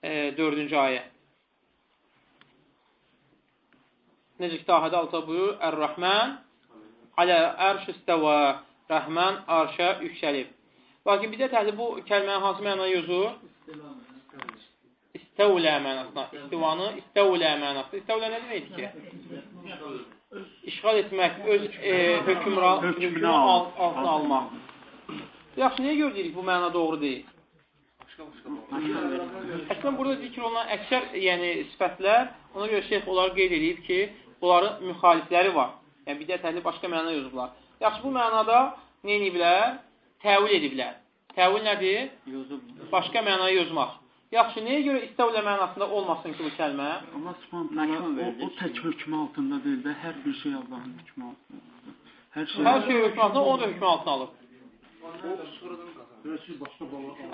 e, 4-cü ayə. necə ki, Tahədə alta buyur, Ər-Rəhmən alə ərş istəvə Rəhmən arşa yüksəlib. Lakin bir də təhli bu kəlmənin hansı mənaya yazır? İstəvlə mənasına. İstivanı istəvlə mənasına. İstəvlə nə deməkdir ki? İşğal etmək, öz e, hökmran, hökmünü altına almaq. Yaxşı, niyə görürük bu məna doğru deyil? Əslən, burada zikr olunan əksər yəni, sifətlər, ona görə şeyx onları qeyd edib ki, bunların müxalifləri var. Yəni, bidət əhli başqa məna yazıblar. Yaxşı, bu mənada nə ediblər? Təvil ediblər. Təvil nədir? Başqa mənaya yazmaq. Yaxşı, nəyə görə istəvlə mənasında olmasın ki, bu kəlmə? Allah subhanətlə o, o tək hökmü altında deyil də, hər bir şey Allahın hökmü altında. Hər şey, hər şey hökmü altında, o da hökmü altına alır.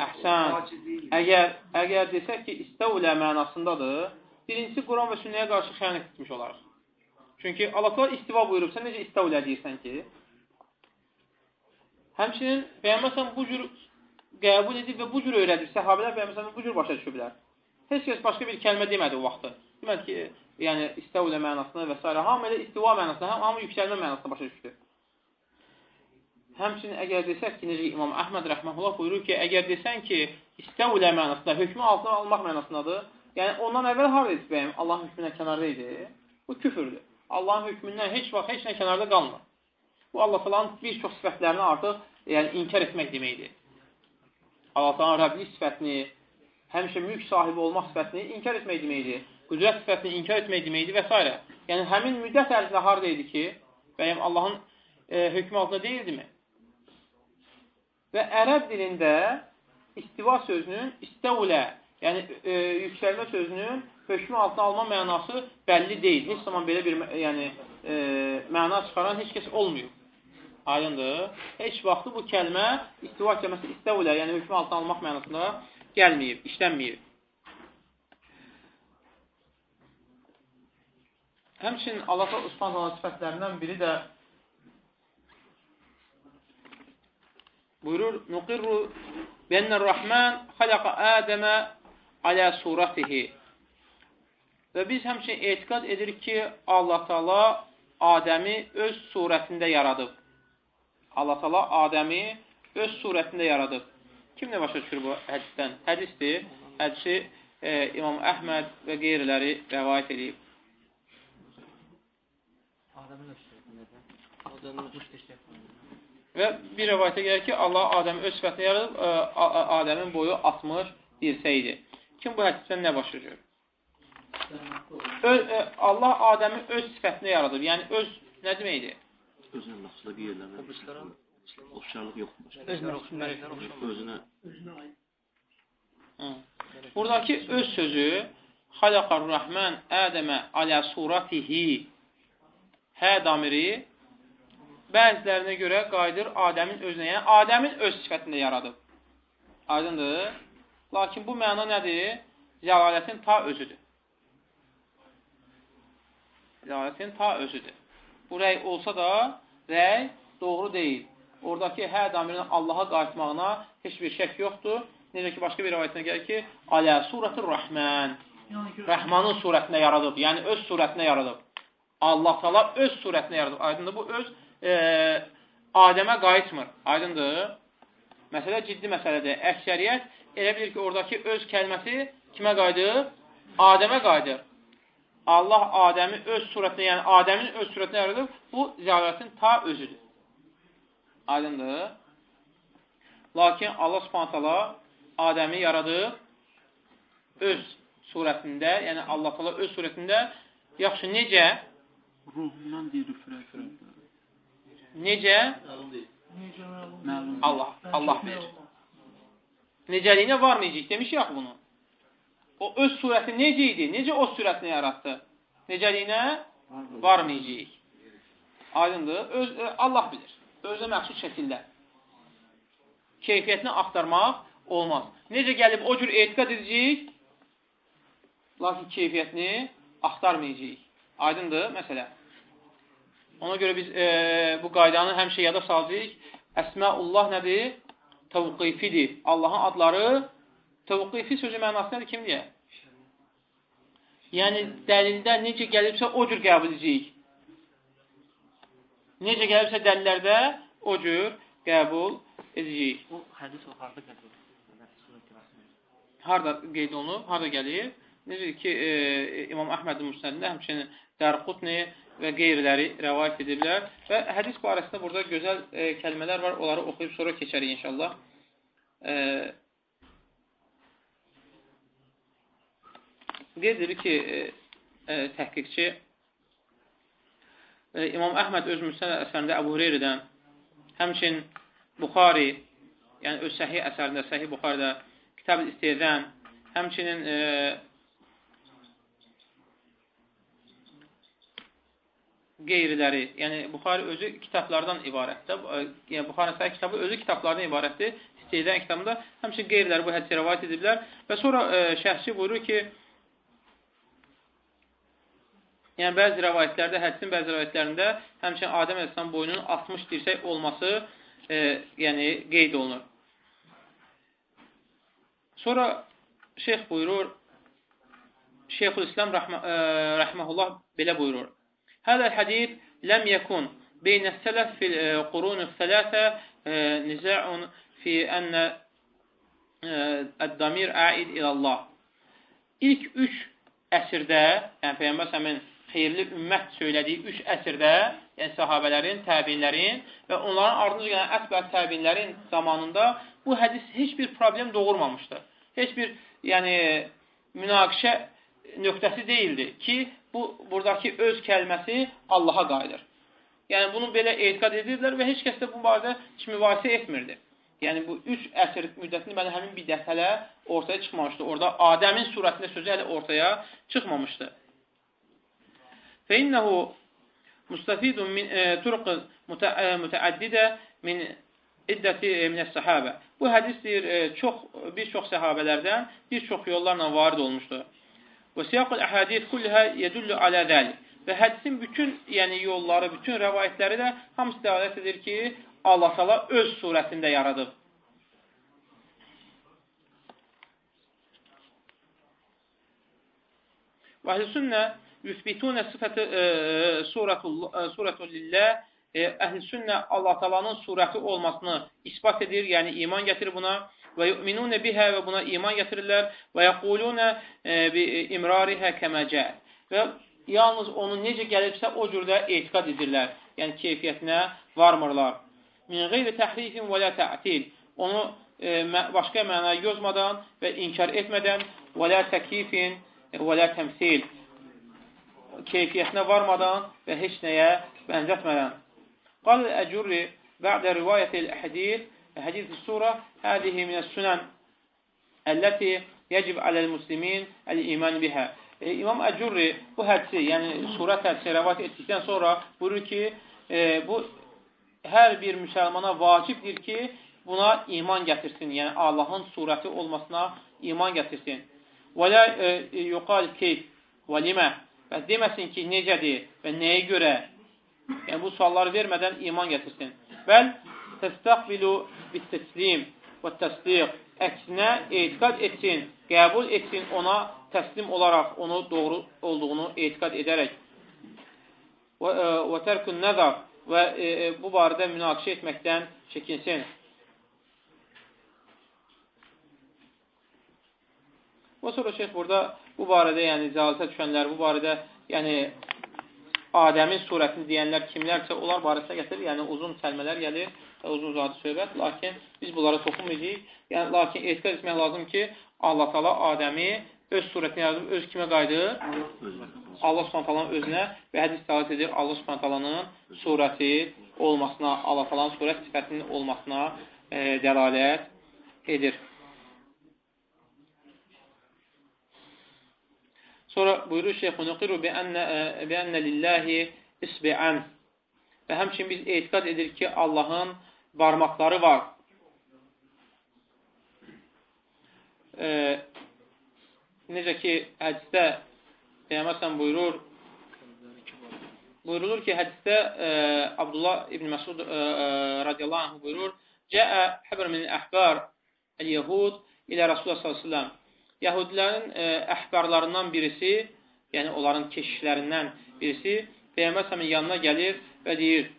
Əhsən. Əgər, əgər desək ki, istəvlə mənasındadır, birincisi Quran və sünnəyə qarşı xəyanət etmiş olarıq. Çünki Allah istiva buyurub, sən necə istavlə deyirsən ki? Həmçinin Peyyəməsən bu cür qəbul edib və bu cür öyrədir. Səhabələr Peyyəməsən bu cür başa düşüblər. Heç kəs başqa bir kəlmə demədi o vaxtı. Demədi ki, yəni istavlə mənasını və s. Hamı elə istiva mənasını, hamı yüksəlmə mənasını başa düşdü. Həmçinin əgər desək ki, necə İmam Əhməd rəhməhullah buyurur ki, əgər desən ki, istəvlə mənasında, hökmü altına almaq mənasındadır, yəni ondan əvvəl harada bəyəm? Allahın hökmündən kənarda idi. Bu küfürdür. Allahın hökmündən heç vaxt heç nə kənarda qalmır. Bu Allah Taala'nın bir çox sifətlərini artıq yəni inkar etmək deməkdir. Allah Taala'nın Rəbblik sifətini, həmişə mülk sahibi olmaq sifətini inkar etmək deməkdir. Qüdrət sifətini inkar etmək deməkdir və s. Yəni həmin müddət ərzində harada idi ki, bəyəm Allahın e, hökmü altında deyildimi? Və ərəb dilində istiva sözünün istəvlə, yəni e, yüksəlmə sözünün hökmü altına alma mənası bəlli deyil. Heç zaman belə bir yəni, e, məna çıxaran heç kəs olmuyor. Aydındır. Heç vaxtı bu kəlmə istiva kəlməsi istəvlə, yəni hökmü altına almaq mənasında gəlməyib, işlənməyib. Həmçinin Allah Subhanahu sifətlərindən biri də buyurur, Nuqirru bennər-Rahman xalaqa Adəmə alə suratihi. Və biz həmçinin etiqad edirik ki, Allah Taala Adəmi öz surətində yaradıb. Allah Taala Adəmi öz surətində yaradıb. Kim nə başa düşür bu hədisdən? Hədisdir. Hədisi e, İmam Əhməd və qeyriləri rəvayət edib. Öz öz. Və bir rəvayətə gəlir ki, Allah Adəmi öz sifətini yaradıb, ə, Adəmin boyu 60 dirsə idi. Kim bu hədisdən nə başa düşür? Öz, ə, Allah Adəmi öz sifətini yaradıb. Yəni, öz nə deməkdir? Özünə məxsusla bir yerlərə oxşarlıq yoxdur. Özünə. Buradakı öz sözü Xalaqar Rəhmən Ədəmə alə suratihi hə damiri bəzilərinə görə qayıdır Adəmin özünə, yəni Adəmin öz sifətində yaradıb. Aydındır? Lakin bu məna nədir? Zəlalətin ta özüdür. Zəlalətin ta özüdür. Bu rəy olsa da, rəy doğru deyil. Oradakı hə damirinin Allaha qayıtmağına heç bir şək yoxdur. Necə ki, başqa bir rəvayətində gəlir ki, Alə surətür rəhmən. Rəhmanın surətində yaradıb, yəni öz surətində yaradıb. Allah tala öz surətində yaradıb. Aydındır, bu öz e, Adəmə qayıtmır. Aydındır? Məsələ ciddi məsələdir. Əksəriyyət elə bilir ki, oradakı öz kəlməsi kimə qayıdır? Adəmə qayıdır. Allah Adəmi öz surətində, yəni Adəmin öz surətində yaradıb, bu ziyarətin ta özüdür. Aydındır? Lakin Allah subhanətələ Adəmi yaradıb öz surətində, yəni Allah öz surətində yaxşı necə? Ruhundan deyir, üfürə-üfürə. Necə? Allah, Allah bilir. Necəliyinə varmayacaq. Demişik axı bunu. O öz surəti necə idi? Necə o surətini yaratdı? Necəliyinə varmayacaq. Aydındır. Öz, e, Allah bilir. Özə məxsus şəkildə. Keyfiyyətini axtarmaq olmaz. Necə gəlib o cür etiqad edəcəyik, lakin keyfiyyətini axtarmayacaq. Aydındır məsələ. Ona görə biz e, bu qaydanı həmişə yada salacaq. Əsməullah nədir? Təvqifidir. Allahın adları təvqifi sözü mənası nədir? Kim deyə? Yəni, dəlildə necə gəlibsə o cür qəbul edəcəyik. Necə gəlibsə dəlillərdə o cür qəbul edəcəyik. O hədis o harada gəlir? Harada qeyd olunub, harada gəlir? Necə ki, e, İmam Əhmədin Müsnədində, həmçinin Dərqutni və qeyriləri rəvayət ediblər. Və hədis barəsində burada gözəl e, kəlmələr var, onları oxuyub sonra keçərik inşallah. E, qeyd edir ki, e, e, təhqiqçi e, İmam Əhməd öz müstənd əsərində Əbu Hureyridən, həmçin Buxari, yəni öz səhih əsərində, səhih Buxaridə kitab istəyədən, həmçinin e, qeyriləri, yəni Buxari özü kitablardan ibarətdir. Yəni Buxari səhih kitabı özü kitablardan ibarətdir. İstəyədən kitabında həmçinin qeyriləri bu hədisi rivayet ediblər və sonra e, şəxsi buyurur ki, yəni bəzi rivayətlərdə, hədisin bəzi rivayətlərində həmçinin Adəm əleyhissalam boynunun 60 dirsək olması e, yəni qeyd olunur. Sonra şeyx buyurur, Şeyxülislam rəhmə, e, rəhməhullah belə buyurur. Hədə hədis ləm yəkun beynə sələf fil qurun thələthə niza'un fi ənə əd-damir aid ilə Allah. İlk üç əsrdə, yəni Peyğəmbər səmin xeyirli ümmət söylədiyi üç əsrdə, yəni sahabələrin, təbinlərin və onların ardınca gələn əsbər təbinlərin zamanında bu hədis heç bir problem doğurmamışdı. Heç bir yəni, münaqişə nöqtəsi deyildi ki, bu buradakı öz kəlməsi Allaha qayıdır. Yəni, bunu belə etiqad edirdilər və heç kəs də bu barədə heç mübahisə etmirdi. Yəni, bu üç əsr müddətində bəli həmin bir dəfələ ortaya çıxmamışdı. Orada Adəmin surətində sözü hələ ortaya çıxmamışdı. فإنه مستفيد من طرق mütəəddidə min iddəti minəs səhabə. Bu hədis deyir, çox, bir çox səhabələrdən bir çox yollarla varid olmuşdur. Və siyaqul əhədis kulləhə yedullu alə zəlik. Və hədisin bütün yəni yolları, bütün rəvayətləri də hamısı dəlalət edir ki, Allah təala öz surətində yaradıb. Və əhl-sünnə yüsbitunə sifəti surətul lillah əhl-sünnə Allah talanın surəti olmasını ispat edir, yəni iman gətirir buna. Və yu'minunə bihə və buna iman gətirirlər. Və yəqulunə bi imrarihə kəməcə və yalnız onu necə gəlibsə o cürdə etiqad edirlər, yəni keyfiyyətinə varmırlar. Min qeyri təhrifin və lə tə'til. Onu e, başqa məna yozmadan və inkar etmədən və lə təkifin və lə təmsil keyfiyyətinə varmadan və heç nəyə bənzətmədən. Qal əcurri bə'də rivayətil hədis hədis sura hədihi minəs-sunan əlləti yəcib aləl-muslimin əl-iman bihə. E, İmam Əcurri bu hədsi, yəni surət hədsi rəvat etdikdən sonra buyurur ki, e, bu hər bir müsəlmana vacibdir ki, buna iman gətirsin, yəni Allahın surəti olmasına iman gətirsin. Və lə e, yuqal keyf və limə və deməsin ki, necədir və nəyə görə? Yəni, bu sualları vermədən iman gətirsin. Bəl, təstəqbilu bit-təslim və təsdiq. Əksinə, etiqad etsin, qəbul etsin ona təslim olaraq, onu doğru olduğunu etiqad edərək. Və, e, və tərkün nəzar və e, e, bu barədə münaqişə etməkdən çəkinsin. Və sonra şeyh burada bu barədə, yəni cəhalətə düşənlər, bu barədə, yəni Adəmin surətini deyənlər kimlərsə, onlar barəsində gətirir, yəni uzun kəlmələr gəlir və uzun uzadı söhbət, lakin biz bunlara toxunmayacaq. Yəni, lakin etiqad etmək lazım ki, Allah tala Adəmi öz surətini yaradıb, öz kimə qayıdır? Allah subhantalanın özünə və hədis dəlat edir Allah subhantalanın surəti olmasına, Allah talanın surət sifətinin olmasına e, dəlalət edir. Sonra buyurur Şeyx Nuqiru bi ennə lillahi isbi'an. Və həmçin biz etiqad edirik ki, Allahın barmaqları var. E, necə ki, hədisdə Peyyəməsən buyurur, buyurulur ki, hədisdə e, Abdullah ibn Məsud e, e, radiyallahu anh buyurur, Cəə həbər min əhbar əl-yəhud ilə Rasulullah s.ə.v. Yahudilərin e, əhbarlarından birisi, yəni onların keşişlərindən birisi Peyğəmbər səmin yanına gəlir və deyir: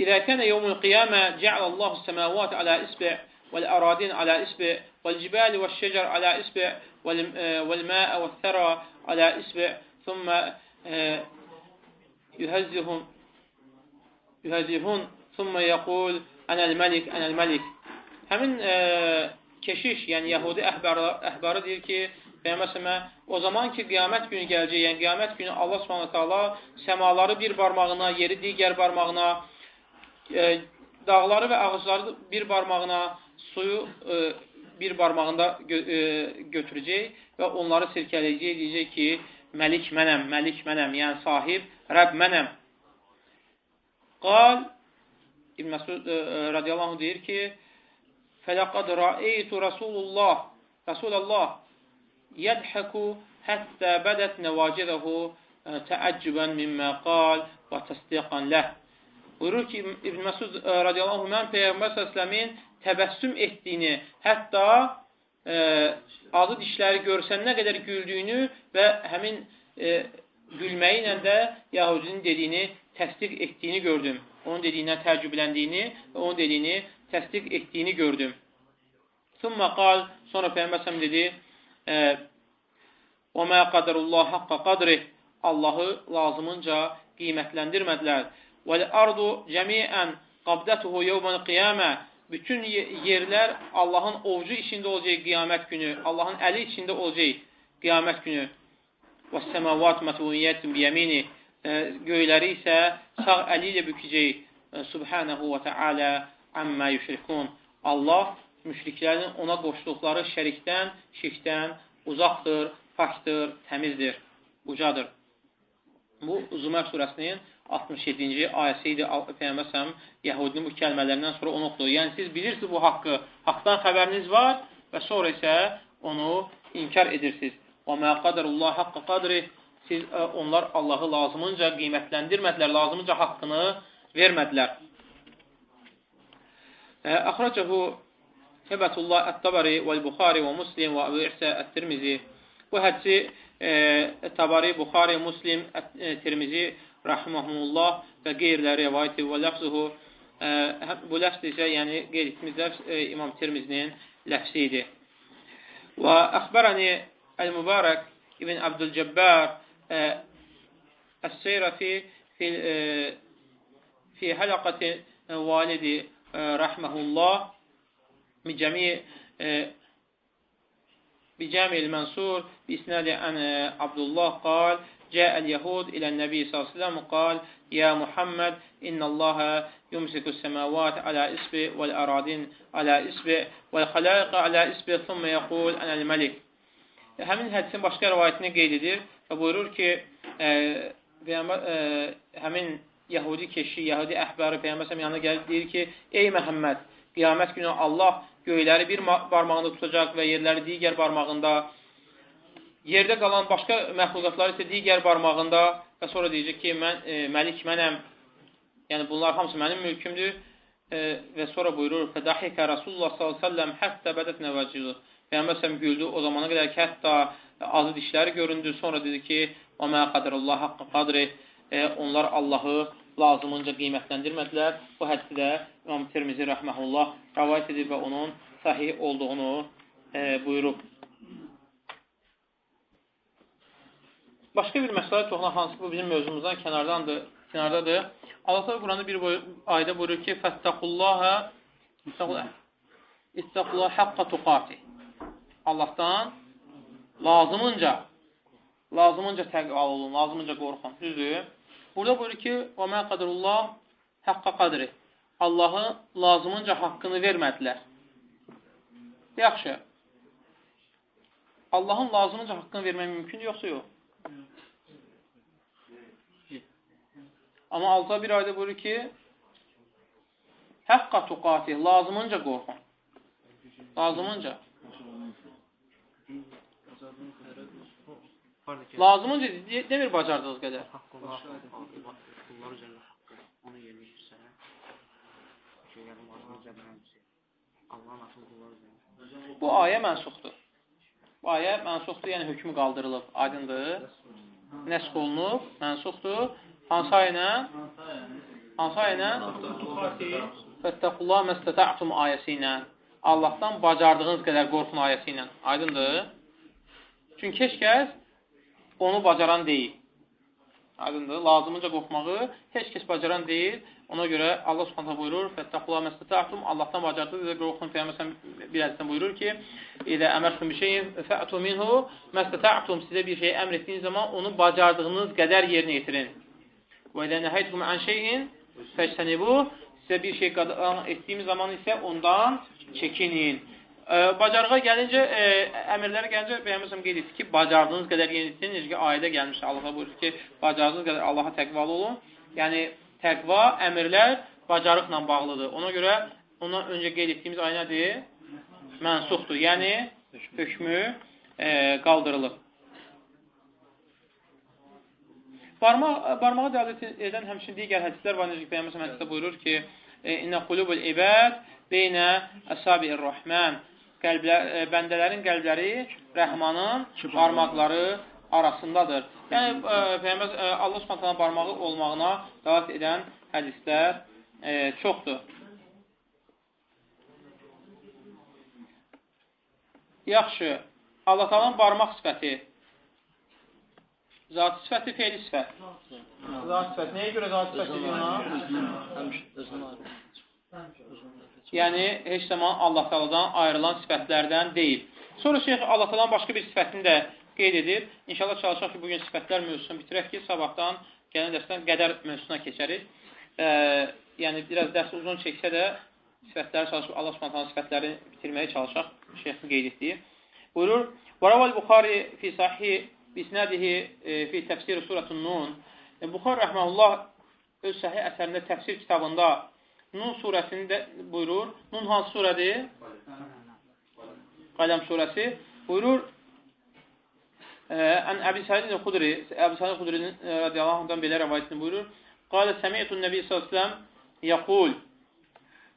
İzə kənə yevmul qiyamə cəalallahu səmavat alə isbi' vəl-əradin alə isbi' vəl-cibali vəl-şəcər alə isbi' vəl-məə vəl-thəra alə isbi' thumma yuhəzzihun yuhəzzihun thumma yəqul ənəl-məlik ənəl-məlik Həmin e, keşiş, yəni Yahudi əhbarı, əhbarı deyir ki, Peyğəmbər o zaman ki, qiyamət günü gələcək, yəni qiyamət günü Allah subhanahu ta'ala səmaları bir barmağına, yeri digər barmağına, e, dağları və ağacları bir barmağına, suyu e, bir barmağında gö e, götürəcək və onları sirkələyəcək, deyəcək ki, məlik mənəm, məlik mənəm, yəni sahib, Rəbb mənəm. Qal, İbn Məsud e, radiyallahu deyir ki, Fələqad rəeytu Rasulullah, Rasulullah yədhəku həttə bədət nəvacirəhu təəccübən mimmə qal və təsdiqanləh. Buyurur ki, İbn Məsud radiyallahu mən Peyğəmbər səsləmin təbəssüm etdiyini, hətta ə, azı dişləri görsənə qədər güldüyünü və həmin ə, gülməyi ilə də Yahudinin dediyini təsdiq etdiyini gördüm. Onun dediyindən təəccübləndiyini və onun dediyini təsdiq etdiyini gördüm. Summa qal, sonra Peyğəmbər dedi, "Və mə qadarullah haqqa qadri" Allahı lazımınca qiymətləndirmədilər. "Vəl ardu cəmiən qabdatuhu yevmel qiyamə" Bütün yerlər Allahın ovcu içində olacaq qiyamət günü, Allahın əli içində olacaq qiyamət günü. "Və semavat matuniyyatun biyamini" Göyləri isə sağ əli ilə bükəcək. Subhanahu və taala amma yüşrikun. Allah müşriklərin ona qoşduqları şərikdən, şirkdən uzaqdır, pakdır, təmizdir, ucadır. Bu Zümər surəsinin 67-ci ayəsi idi. Peyğəmbər səhəm Yəhudinin bu kəlmələrindən sonra onu oxudu. Yəni, siz bilirsiniz bu haqqı, haqdan xəbəriniz var və sonra isə onu inkar edirsiniz. Və mə qadarullah haqqa qadri siz e, onlar Allahı lazımınca qiymətləndirmədilər, lazımınca haqqını vermədilər. Əxracahu Hebətullah Ət-Tabari vəl-Buxari və Muslim və Əbu İhsə Ət-Tirmizi Bu hədsi e, Tabari, Buxari, Muslim, e, Tirmizi, Rahməhumullah və qeyriləri rəvayət və ləfzuhu e, bu ləfz isə yəni qeyd etdiyimiz ləfz e, İmam Tirmizinin ləfsi idi. Və əxbərəni Əl-Mübarək İbn Abdülcəbbər Əs-Seyrə fi fi, fi həlaqəti validi Rahməhullah min cəmi بجامع المنصور بإسناد عن عبد الله قال جاء اليهود إلى النبي صلى الله عليه وسلم قال يا محمد إن الله يمسك السماوات على إسبع والأراضين على إسبع والخلائق على إسبع ثم يقول أنا الملك Həmin hədisin başqa rəvayətini qeyd edir və buyurur ki, həmin Yahudi keşi, Yahudi əhbəri Peyyambər yanına gəlib deyir ki, ey Məhəmməd, qiyamət günü Allah göyləri bir barmağında tutacaq və yerləri digər barmağında, yerdə qalan başqa məxluqatları isə digər barmağında və sonra deyəcək ki, mən e, məlik mənəm, yəni bunlar hamısı mənim mülkümdür e, və sonra buyurur, fədahikə Rasulullah s.ə.v həttə bədət nəvəcidu. Peyğəmbər səhəm güldü o zamana qədər ki, hətta azı dişləri göründü, sonra dedi ki, o mə qadirullah haqqı qadri, e, onlar Allahı lazımınca qiymətləndirmədilər. Bu hədisi də İmam Tirmizi rəhməhullah rəvayət edib və onun sahih olduğunu e, buyurub. Başqa bir məsələ toxunan hansı bu bizim mövzumuzdan kənardandır, kənardadır. Allah Quranda bir ayda buyurur ki, Fəttəqullaha İstəqullah haqqa tuqati. Allahdan lazımınca lazımınca təqval olun, lazımınca qorxun. Düzdür? Burada buyurur ki, və mən qadirullah haqqa qadri. Allahı lazımınca haqqını vermədilər. Yaxşı. Allahın lazımınca haqqını vermək mümkündür, yoxsa yox? Amma alta bir ayda buyurur ki, həqqa tuqati, lazımınca qorxun. Lazımınca. Lazımınca demir bacardığınız qədər. Qullar üzərində haqqı onu ki, yəni lazımınca mənimsi. Allahın asıl qullar üzərində. Bu ayə mənsuxdur. Bu ayə mənsuxdur, yəni hökmü qaldırılıb. Aydındır. Nəsq olunub, mənsuxdur. Hansı ayə ilə? Hansı ayə ilə? Fəttəqullah məstətə'tum ayəsi ilə. Allahdan bacardığınız qədər qorxun ayəsi ilə. Aydındır. Çünki heç kəs onu bacaran deyil. Aydındır, lazımınca qorxmağı heç kəs bacaran deyil. Ona görə Allah Subhanahu buyurur: "Fəttəqullah məstəta'tum." Allahdan bacardınız və qorxun. Peyğəmbər bir hədisdə buyurur ki: "İdə əmərtum bi şeyin fa'tu minhu məstəta'tum." Sizə bir şey əmr etdiyiniz zaman onu bacardığınız qədər yerinə yetirin. "Və idə nəhaytum an şeyin fəstənibu." Sizə bir şey qadağan etdiyimiz zaman isə ondan çəkinin. E, bacarığa gəlincə, e, əmirlərə gəlincə Peyğəmbər qeyd etdi ki, bacardığınız qədər yenisin. Necə ki, ayədə gəlmiş Allah buyurur ki, bacardığınız qədər Allaha təqvalı olun. Yəni, təqva, əmirlər bacarıqla bağlıdır. Ona görə ondan öncə qeyd etdiyimiz ayə nədir? Mənsuxdur. Yəni, hökmü e, qaldırılıb. Barmaq, barmağa dəlalət edən həmçin digər hədislər var. Necə ki, Peyğəmbər hədisdə buyurur ki, İnnə qulubul ibad beynə əsabi'ir rahman qəlblər, e, bəndələrin qəlbləri Rəhmanın barmaqları arasındadır. Yəni, e, Peyğəmbər e, Allah Subhanahu barmağı olmağına dəvat edən hədislər e, çoxdur. Yaxşı, Allah Taala'nın barmaq sifəti Zat sifəti, feili sifət. Zat sifət. Nəyə görə zat sifət edir ona? Yəni, heç zaman Allah taladan ayrılan sifətlərdən deyil. Sonra şeyh Allah talanın başqa bir sifətini də qeyd edir. İnşallah çalışaq ki, bugün sifətlər mövzusunu bitirək ki, sabahdan gələn dərsdən qədər mövzusuna keçərik. E, yəni, biraz dərs uzun çəksə də sifətləri çalışıb Allah subhanətənin sifətlərini bitirməyə çalışaq. Şeyhin qeyd etdiyi. Buyurur, fi sahih bisnədihi e, fi təfsir suratun Nun. E, Buxar rəhməlullah öz səhih əsərində təfsir kitabında Nun surəsində buyurur. Nun hansı surədir? Qələm surəsi. Buyurur, Ən Əbi Sa'id el-Xudri, Əbi Sa'id el-Xudrinin radiyallahu anhdan belə rəvayətini buyurur. Qalə səmiyyətun Nəbi sallallahu yəqul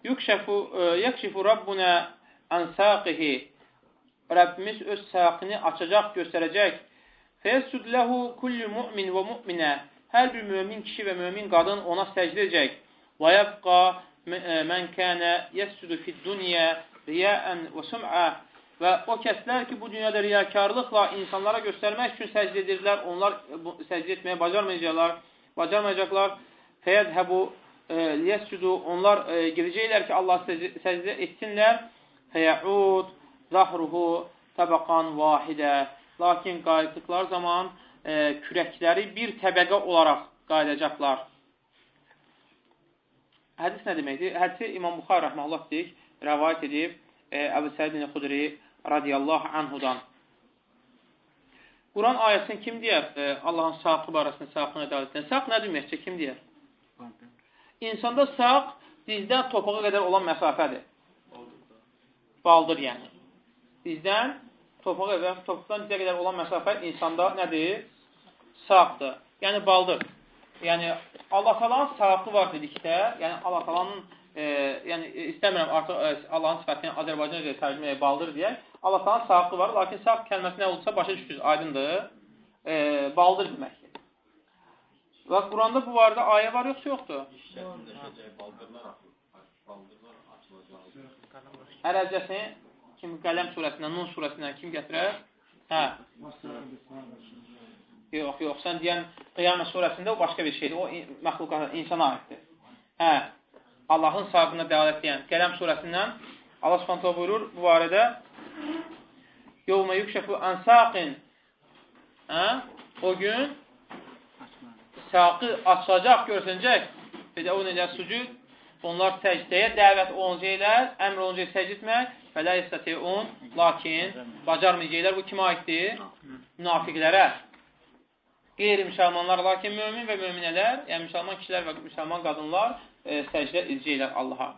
yəkşifu Rabbuna an saqihi Rəbbimiz öz saqini açacaq, göstərəcək. Fəyəsud ləhu kullu mu'min və mu'minə Hər bir mömin kişi və mömin qadın ona səcdə edəcək. Və yəbqa mən kənə yəscudu fid dunya riyən və sum'a və o kəslər ki, bu dünyada riyakarlıqla insanlara göstərmək üçün səcdə edirlər, onlar səcdə etməyə bacarmayacaqlar, bacarmayacaqlar. Fəyədhəbu liyəscudu, onlar e, gedəcəklər ki, Allah səcdə etsinlər. Fəyəud zahruhu təbəqan vahidə Lakin qayıtdıqları zaman e, kürəkləri bir təbəqə olaraq qayıdacaqlar. Hədis nə deməkdir? Hədisi İmam Buxar rəhməllah deyik, rəvayət edib e, Əbu Səidin Xudri radiyallahu anhudan. Quran ayəsini kim deyər? E, Allahın saqı barəsində, saqın ədalətində. Saq nə deməkdir? Kim deyər? İnsanda saq dizdən topuğa qədər olan məsafədir. Baldır yəni. Dizdən topuğa və topuqdan dizə qədər olan məsafə insanda nədir? Sağdır. Yəni, baldır. Yəni, Allah talanın sağlığı var dedikdə, yəni Allah talanın e, yəni istəmirəm artıq e, Allahın sifətini Azərbaycan üzrə tərcümə edə baldır deyək. Allah talanın sağlığı var, lakin sağ kəlməsi nə olursa başa düşdünüz, aydındır. E, baldır deməkdir. Və Quranda bu barədə ayə var yoxsa yoxdur? Ərəbcəsini kim Qələm surəsindən, Nun surəsindən kim gətirər? Hə. Yox, yox, sən deyən Qiyamə surəsində o başqa bir şeydir. O məxluqata, insana aiddir. Hə. Allahın sahibinə dəlalət edən Qələm surəsindən Allah Subhanahu buyurur bu barədə Yevmə yükşəfu an saqin. Hə? O gün saqı açılacaq, görsənəcək. Fədəun ilə sucud. Onlar səcdəyə dəvət olunacaqlar, əmr olunacaq səcd etmək. Fələ istətiun, lakin bacarmayacaqlar. Bu kimə aiddir? Münafiqlərə. Qeyri-müsəlmanlar, lakin mömin və möminələr, yəni müsəlman kişilər və müsəlman qadınlar e, səcdə edəcəklər Allaha.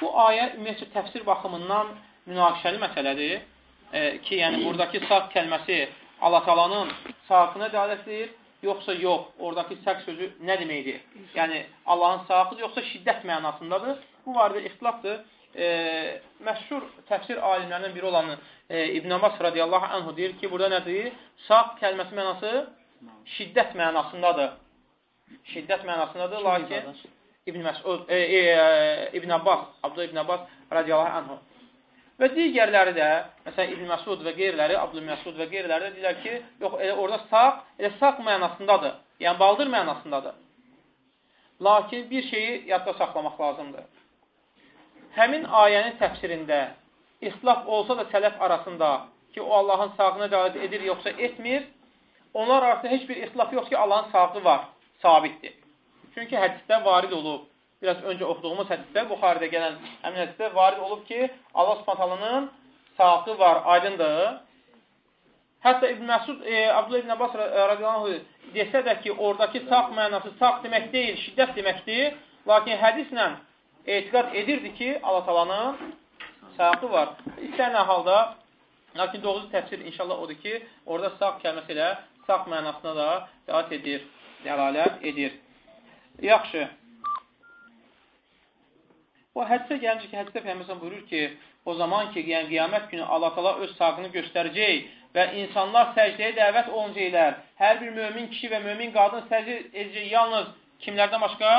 Bu ayə ümumiyyətcə təfsir baxımından münaqişəli məsələdir e, ki, yəni buradakı sağ kəlməsi Allah talanın sağına dəalət edir, yoxsa yox, oradakı sərq sözü nə deməkdir? Yəni, Allahın sağıdır, yoxsa şiddət mənasındadır. Bu barədə ixtilafdır e, məşhur təfsir alimlərindən biri olan e, İbn Abbas radiyallahu anhu deyir ki, burada nədir? Sağ kəlməsi mənası şiddət mənasındadır. Şiddət mənasındadır, lakin İbn Məsud, e, e, e, İbn Abbas, Abdullah İbn Abbas radiyallahu anhu. Və digərləri də, məsələn İbn Məsud və qeyriləri, Abdullah Məsud və qeyriləri də deyirlər ki, yox, elə orada sağ, elə sağ mənasındadır. Yəni baldır mənasındadır. Lakin bir şeyi yadda saxlamaq lazımdır həmin ayənin təfsirində ixtilaf olsa da sələf arasında ki, o Allahın sağına dəalət edir, yoxsa etmir, onlar arasında heç bir ixtilaf yox ki, Allahın sağı var, sabitdir. Çünki hədisdə varid olub, biraz öncə oxuduğumuz hədisdə, Buxarədə gələn həmin hədisdə varid olub ki, Allah subhantalının sağı var, aydındır. Hətta İbn Məsud, e, Abdullah İbn Abbas radiyallahu desə də ki, oradakı sağ mənası sağ demək deyil, şiddət deməkdir. Lakin hədislə etiqat edirdi ki, Allah talanın sağı var. İstənə halda, lakin doğru təfsir inşallah odur ki, orada sağ kəlməsi ilə sağ mənasına da dəlat edir, dəlalət edir. Yaxşı. O hədisə gəlincə ki, hədisdə Peyğəmbər buyurur ki, o zaman ki, yəni qiyamət günü Allah təala öz sağını göstərəcək və insanlar səcdəyə dəvət olunacaqlar. Hər bir mömin kişi və mömin qadın səcdə edəcək yalnız kimlərdən başqa?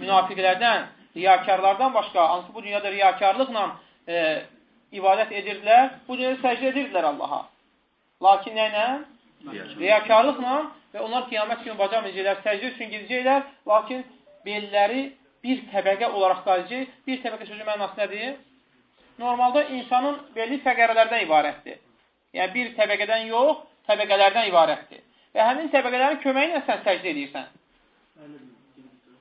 Münafiqlərdən, riyakarlardan başqa. Hansı bu dünyada riyakarlıqla e, ibadət edirdilər, bu dünyada səcdə edirdilər Allaha. Lakin nə ilə? Riyakarlıqla və onlar qiyamət günü bacarmayacaqlar, səcdə üçün gedəcəklər, lakin belləri bir təbəqə olaraq qalacaq. Bir təbəqə sözü mənası nədir? Normalda insanın belli fəqərələrdən ibarətdir. Yəni, bir təbəqədən yox, təbəqələrdən ibarətdir. Və həmin təbəqələrin köməyi ilə sən səcdə edirsən.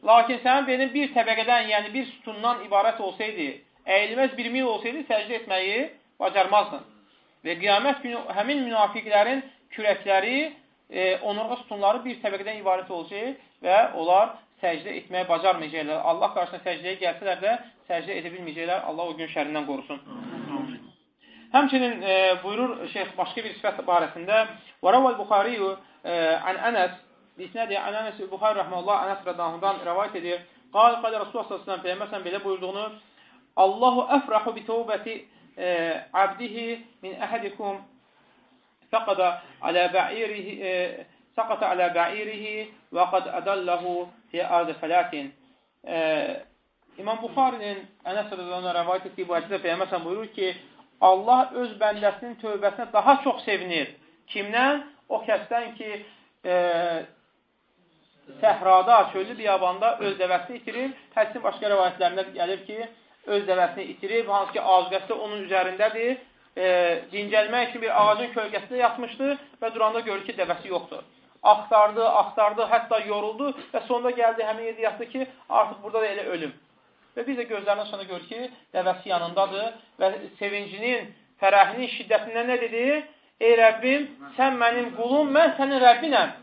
Lakin sənin belin bir təbəqədən, yəni bir sütundan ibarət olsaydı, əyilməz bir mil olsaydı, səcdə etməyi bacarmazdın. Və qiyamət günü həmin münafiqlərin kürəkləri, e, onurğa sütunları bir təbəqədən ibarət olacaq və onlar səcdə etməyə bacarmayacaqlar. Allah qarşısına səcdəyə gəlsələr də səcdə edə bilməyəcəklər. Allah o gün şərindən qorusun. Həmçinin e, buyurur şeyx başqa bir sifət barəsində Varaval Buxari e, an Anas bisnədi an Anas Buxari rahmehullah Anas rədanından rivayet edir. Qal qad Rasulullah sallallahu əleyhi və səlləm belə buyurduğunu Allahu əfrahu bi tövbəti e, abdihi min əhədikum ba'irihi e, saqata ala ba'irihi və qad adallahu fi ardı falatin. E, İmam Buxarinin Ənəs rədanından rəvayət etdiyi bu hədisdə peyğəmbər buyurur ki, Allah öz bəndəsinin tövbəsinə daha çox sevinir. Kimdən? O kəsdən ki, e, səhrada, çöllü biyabanda öz dəvəsini itirir. Hədisin başqa rəvayətlərində gəlir ki, öz dəvəsini itirib, hansı ki, azqəsi onun üzərindədir. E, dincəlmək üçün bir ağacın kölgəsində yatmışdı və duranda görür ki, dəvəsi yoxdur. Axtardı, axtardı, hətta yoruldu və sonunda gəldi həmin yerdə yatdı ki, artıq burada da elə ölüm. Və biz də gözlərindən sonra görür ki, dəvəsi yanındadır və sevincinin, fərəhinin şiddətindən nə dedi? Ey Rəbbim, sən mənim qulum, mən sənin Rəbbinəm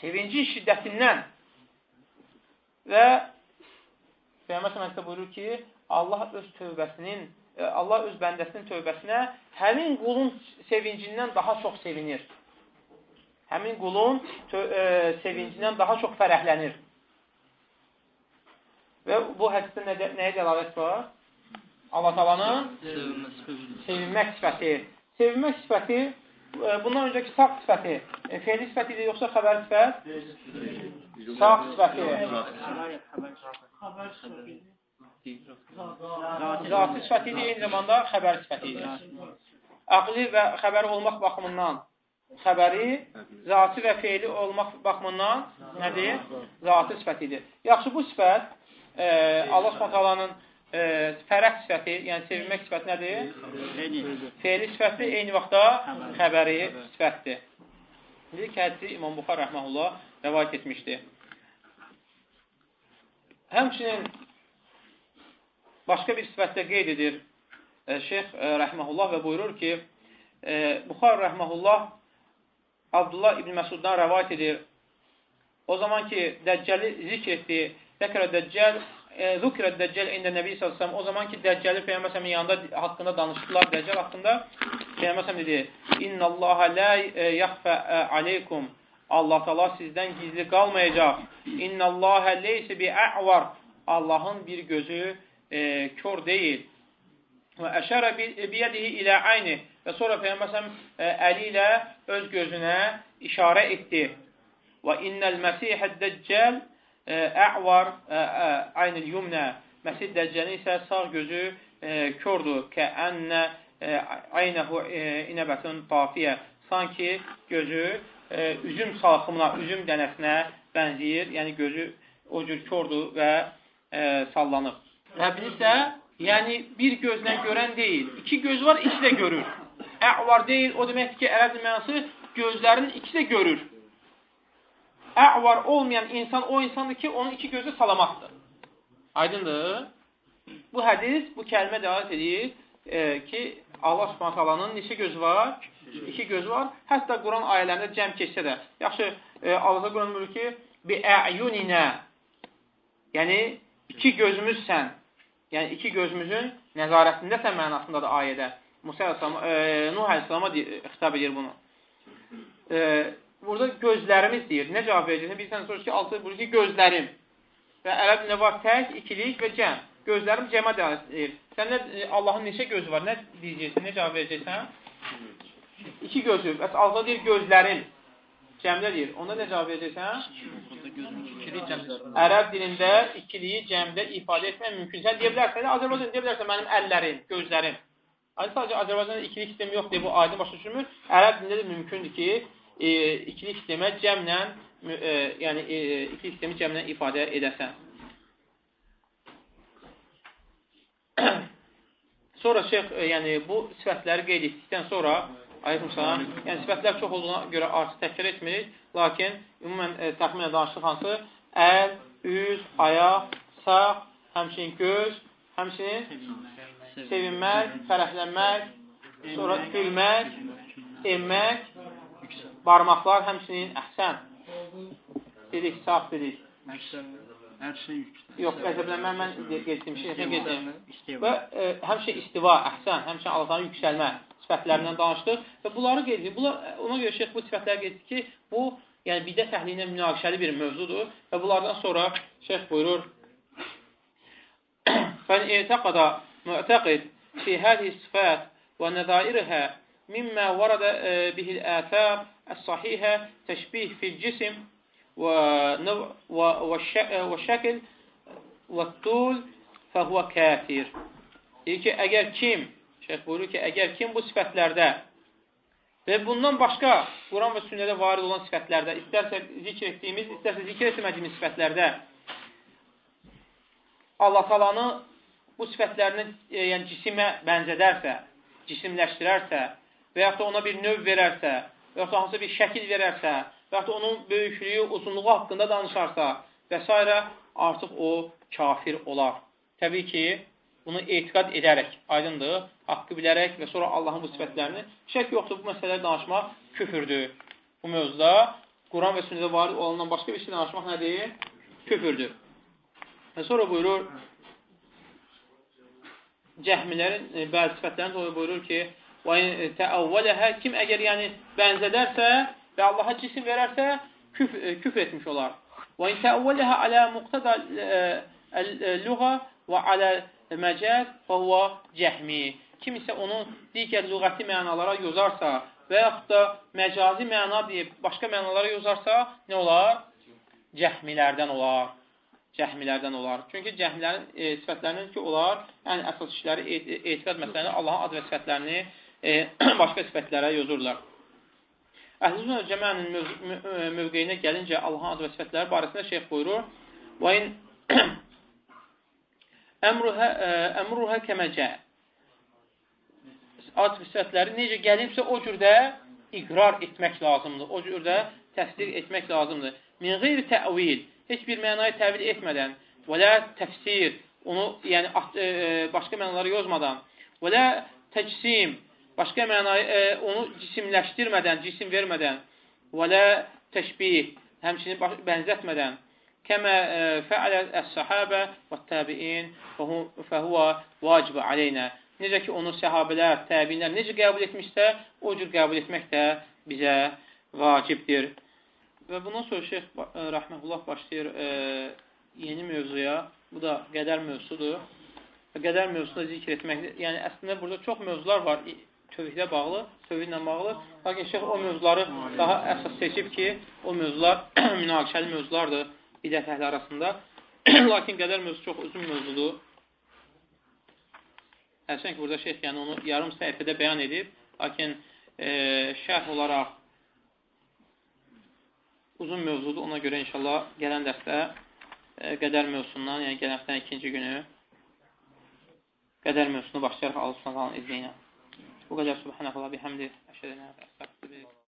sevincin şiddətindən və Peyğəmbər səmətdə buyurur ki, Allah öz tövbəsinin, Allah öz bəndəsinin tövbəsinə həmin qulun sevincindən daha çox sevinir. Həmin qulun e, sevincindən daha çox fərəhlənir. Və bu hədisdə nə, nəyə dəlalət var? Allah talanın sevinmək sifəti. Sevinmək sifəti bundan öncəki sağ sifəti e, fe'li sifəti idi, yoxsa xəbər sifət? Sağ sifəti. Zati sifəti idi, eyni zamanda xəbər sifəti idi. Əqli və xəbəri olmaq baxımından xəbəri, zati və fe'li olmaq baxımından nədir? Zati sifətidir. Yaxşı, bu sifət e, Allah s.ə.nin e, fərəh sifəti, yəni sevinmək sifəti nədir? Fe'li sifəti eyni vaxtda xəbəri sifətdir. Dedik ki, hədisi İmam Buxar rəhməhullah rəvayət etmişdir. Həmçinin başqa bir sifətdə qeyd edir e, Şeyx e, rəhməhullah və buyurur ki, e, Buxar rəhməhullah Abdullah ibn Məsuddan rəvayət edir. O zaman ki, Dəccəli zikr etdi, Zəkərə Dəccəl Zukrə Dəccəl ində Nəbi s.ə.v o zaman ki, Dəccəli Peyyəmbər s.ə.v yanında haqqında danışdılar, Dəccəl haqqında Peyyəmbər s.ə.v dedi, İnna Allaha la yaxfə aleykum Allah tala sizdən gizli qalmayacaq. İnna Allaha leysi bi ə'var Allahın bir gözü e, kör deyil. Və əşərə biyədihi ilə ayni və sonra Peyyəmbər s.ə.v əli ilə öz gözünə işarə etdi. Və innəl məsihə Dəccəl Ə'var aynil yumnə Məsih Dəccəlin isə sağ gözü e, kördür. Kəənnə e, aynəhu e, inəbətun tafiyə. Sanki gözü e, üzüm salxımına, üzüm dənəsinə bənziyir. Yəni gözü o cür kördür və e, sallanıb. Rəbbiniz də yəni bir gözlə görən deyil. İki göz var, ikisi də görür. Ə'var deyil, o deməkdir ki, ərəb mənası gözlərinin ikisi də görür əvar olmayan insan o insandır ki, onun iki gözü salamatdır. Aydındır? Bu hədis, bu kəlmə dəlat edir e, ki, Allah subhanət neçə gözü var? İki gözü var. Hətta Quran ayələrində cəm keçsə də. Yaxşı, e, Allah Quran buyurur ki, bi əyuninə yəni, iki gözümüzsən, yəni iki gözümüzün nəzarətindəsən mənasındadır ayədə. Musa Əleyhisselam, e, Nuh Əleyhisselama xitab edir bunu. E, burada gözlərimiz deyir. Nə cavab verəcəksən? Bir sən soruş ki, altı buyur ki, gözlərim. Və ərəb nə var? Tək, ikilik və cəm. Gözlərim cəmə deyir. Sən nə, Allahın neçə gözü var? Nə deyəcəksən? Nə cavab verəcəksən? iki gözü. Bəs Allah deyir gözlərin. Cəmdə deyir. Onda nə cavab verəcəksən? Ərəb dilində ikiliyi cəmdə ifadə etmək mümkün. Sən deyə bilərsən, Azərbaycan deyə bilərsən mənim əllərim, gözlərim. Aydın sadəcə Azərbaycanda ikilik sistemi yoxdur, bu aydın başa düşülmür. Ərəb dilində də mümkündür ki, e, ikilik sistemə cəmlə, e, yəni e, ikilik sistemi cəmlə ifadə edəsən. [clears throat] sonra şeyx, e, yəni bu sifətləri qeyd etdikdən sonra Aleyküm salam. Yəni sifətlər çox olduğuna görə artıq təkrar etmirik, lakin ümumən e, təxminən danışdıq hansı? Əl, üz, ayaq, sağ, həmçinin göz, həmçinin sevinmək, fərəhlənmək, sonra gülmək, emmək, barmaqlar, həmçinin əhsən. Dedik, sağ dedik. Hər şey. Yox, qəzəblənmə mən getdim, şeyxin getdim. Və e, həmçə istiva, əhsən, həmçə Allahdan yüksəlmə sifətlərindən danışdıq və bunları qeyd edir. Bunlar, ona görə şeyx bu sifətləri qeyd edir ki, bu, yəni bidət əhli ilə münaqişəli bir mövzudur və bunlardan sonra şeyx buyurur, فَاِنْ اِعْتَقَدَ مُعْتَقِدْ فِي هَذِهِ الصِّفَاتِ وَنَذَائِرِهَا مِمَّا وَرَدَ بِهِ الْآثَارِ الصَّحِيحَةِ تَشْبِيهِ فِي الْجِسِمِ وَالشَّكِلِ وَالطُّول فَهُوَ كَافِرٌ Deyir ki, əgər kim, şeyh buyurur ki, əgər kim bu sifətlərdə və bundan başqa Quran və sünnədə varid olan sifətlərdə, istərsə zikr etdiyimiz, istərsə zikr etmədiyimiz sifətlərdə Allah talanı bu sifətlərini e, yəni cisimə bənzədərsə, cisimləşdirərsə və yaxud da ona bir növ verərsə və yaxud da hansı bir şəkil verərsə və yaxud da onun böyüklüyü, uzunluğu haqqında danışarsa və s. artıq o kafir olar. Təbii ki, bunu etiqad edərək, aydındır, haqqı bilərək və sonra Allahın bu sifətlərini şək yoxdur, bu məsələləri danışmaq küfürdür. Bu mövzuda Quran və sünnədə varid olandan başqa bir şey danışmaq nədir? Küfürdür. Və sonra buyurur, cəhmilərin e, bəzi sifətlərini dolayı buyurur ki, təəvvələhə kim əgər yəni bənzədərsə və Allaha cisim verərsə, küf, e, küfr etmiş olar. Və təəvvələhə alə muqtada lüğa və alə məcəz və huva cəhmi. Kim isə onu digər lüğəti mənalara yozarsa və yaxud da məcazi məna deyib başqa mənalara yozarsa, nə olar? Cəhmilərdən olar cəhmilərdən olar. Çünki cəhmilərin e, sifətlərindən ki, onlar ən əsas işləri etiqad məsələni Allahın ad və sifətlərini e, [clears throat] başqa sifətlərə yozurlar. Əhlüsünə cəmənin möv mövqeyinə gəlincə Allahın ad və sifətləri barəsində şeyx buyurur: "Və in [clears throat] əmruhə əmruhə kəməcə" Ad sifətləri necə gəlibsə o cürdə iqrar etmək lazımdır. O cürdə təsdiq etmək lazımdır. Min qeyri təvil. Heç bir mənayı təvil etmədən. Və lə təfsir, onu yəni e, başqa mənaları yozmadan. Və lə təcsim, başqa mənayı e, onu cisimləşdirmədən, cisim vermədən. Və lə təşbih, həmçinin bənzətmədən. Kəmə e, fəalə əs-səhabə və təbiin fəhuvə vacibə aleynə. Necə ki, onu səhabələr, təbiinlər necə qəbul etmişsə, o cür qəbul etmək də bizə vacibdir. Və bundan sonra Şeyx e, Rəhməhullah başlayır e, yeni mövzuya. Bu da qədər mövzusudur. Və qədər mövzusunda zikr etmək. Yəni, əslində burada çox mövzular var tövhidlə bağlı, tövhidlə bağlı. Lakin Şeyx o mövzuları daha əsas seçib ki, o mövzular [clears throat] münaqişəli mövzulardır bidət əhli arasında. [clears throat] Lakin qədər mövzusu çox uzun mövzudur. Hərçən ki, burada şeyx yəni onu yarım səhifədə bəyan edib, lakin e, şərh olaraq uzun mövzudur. Ona görə inşallah gələn dərsdə e, qədər mövzusundan, yəni gələn həftənin ikinci günü qədər mövzusunu başlayaraq Allah subhanahu izni ilə. Bu qədər subhanə Allah bihamdi. Əşhədə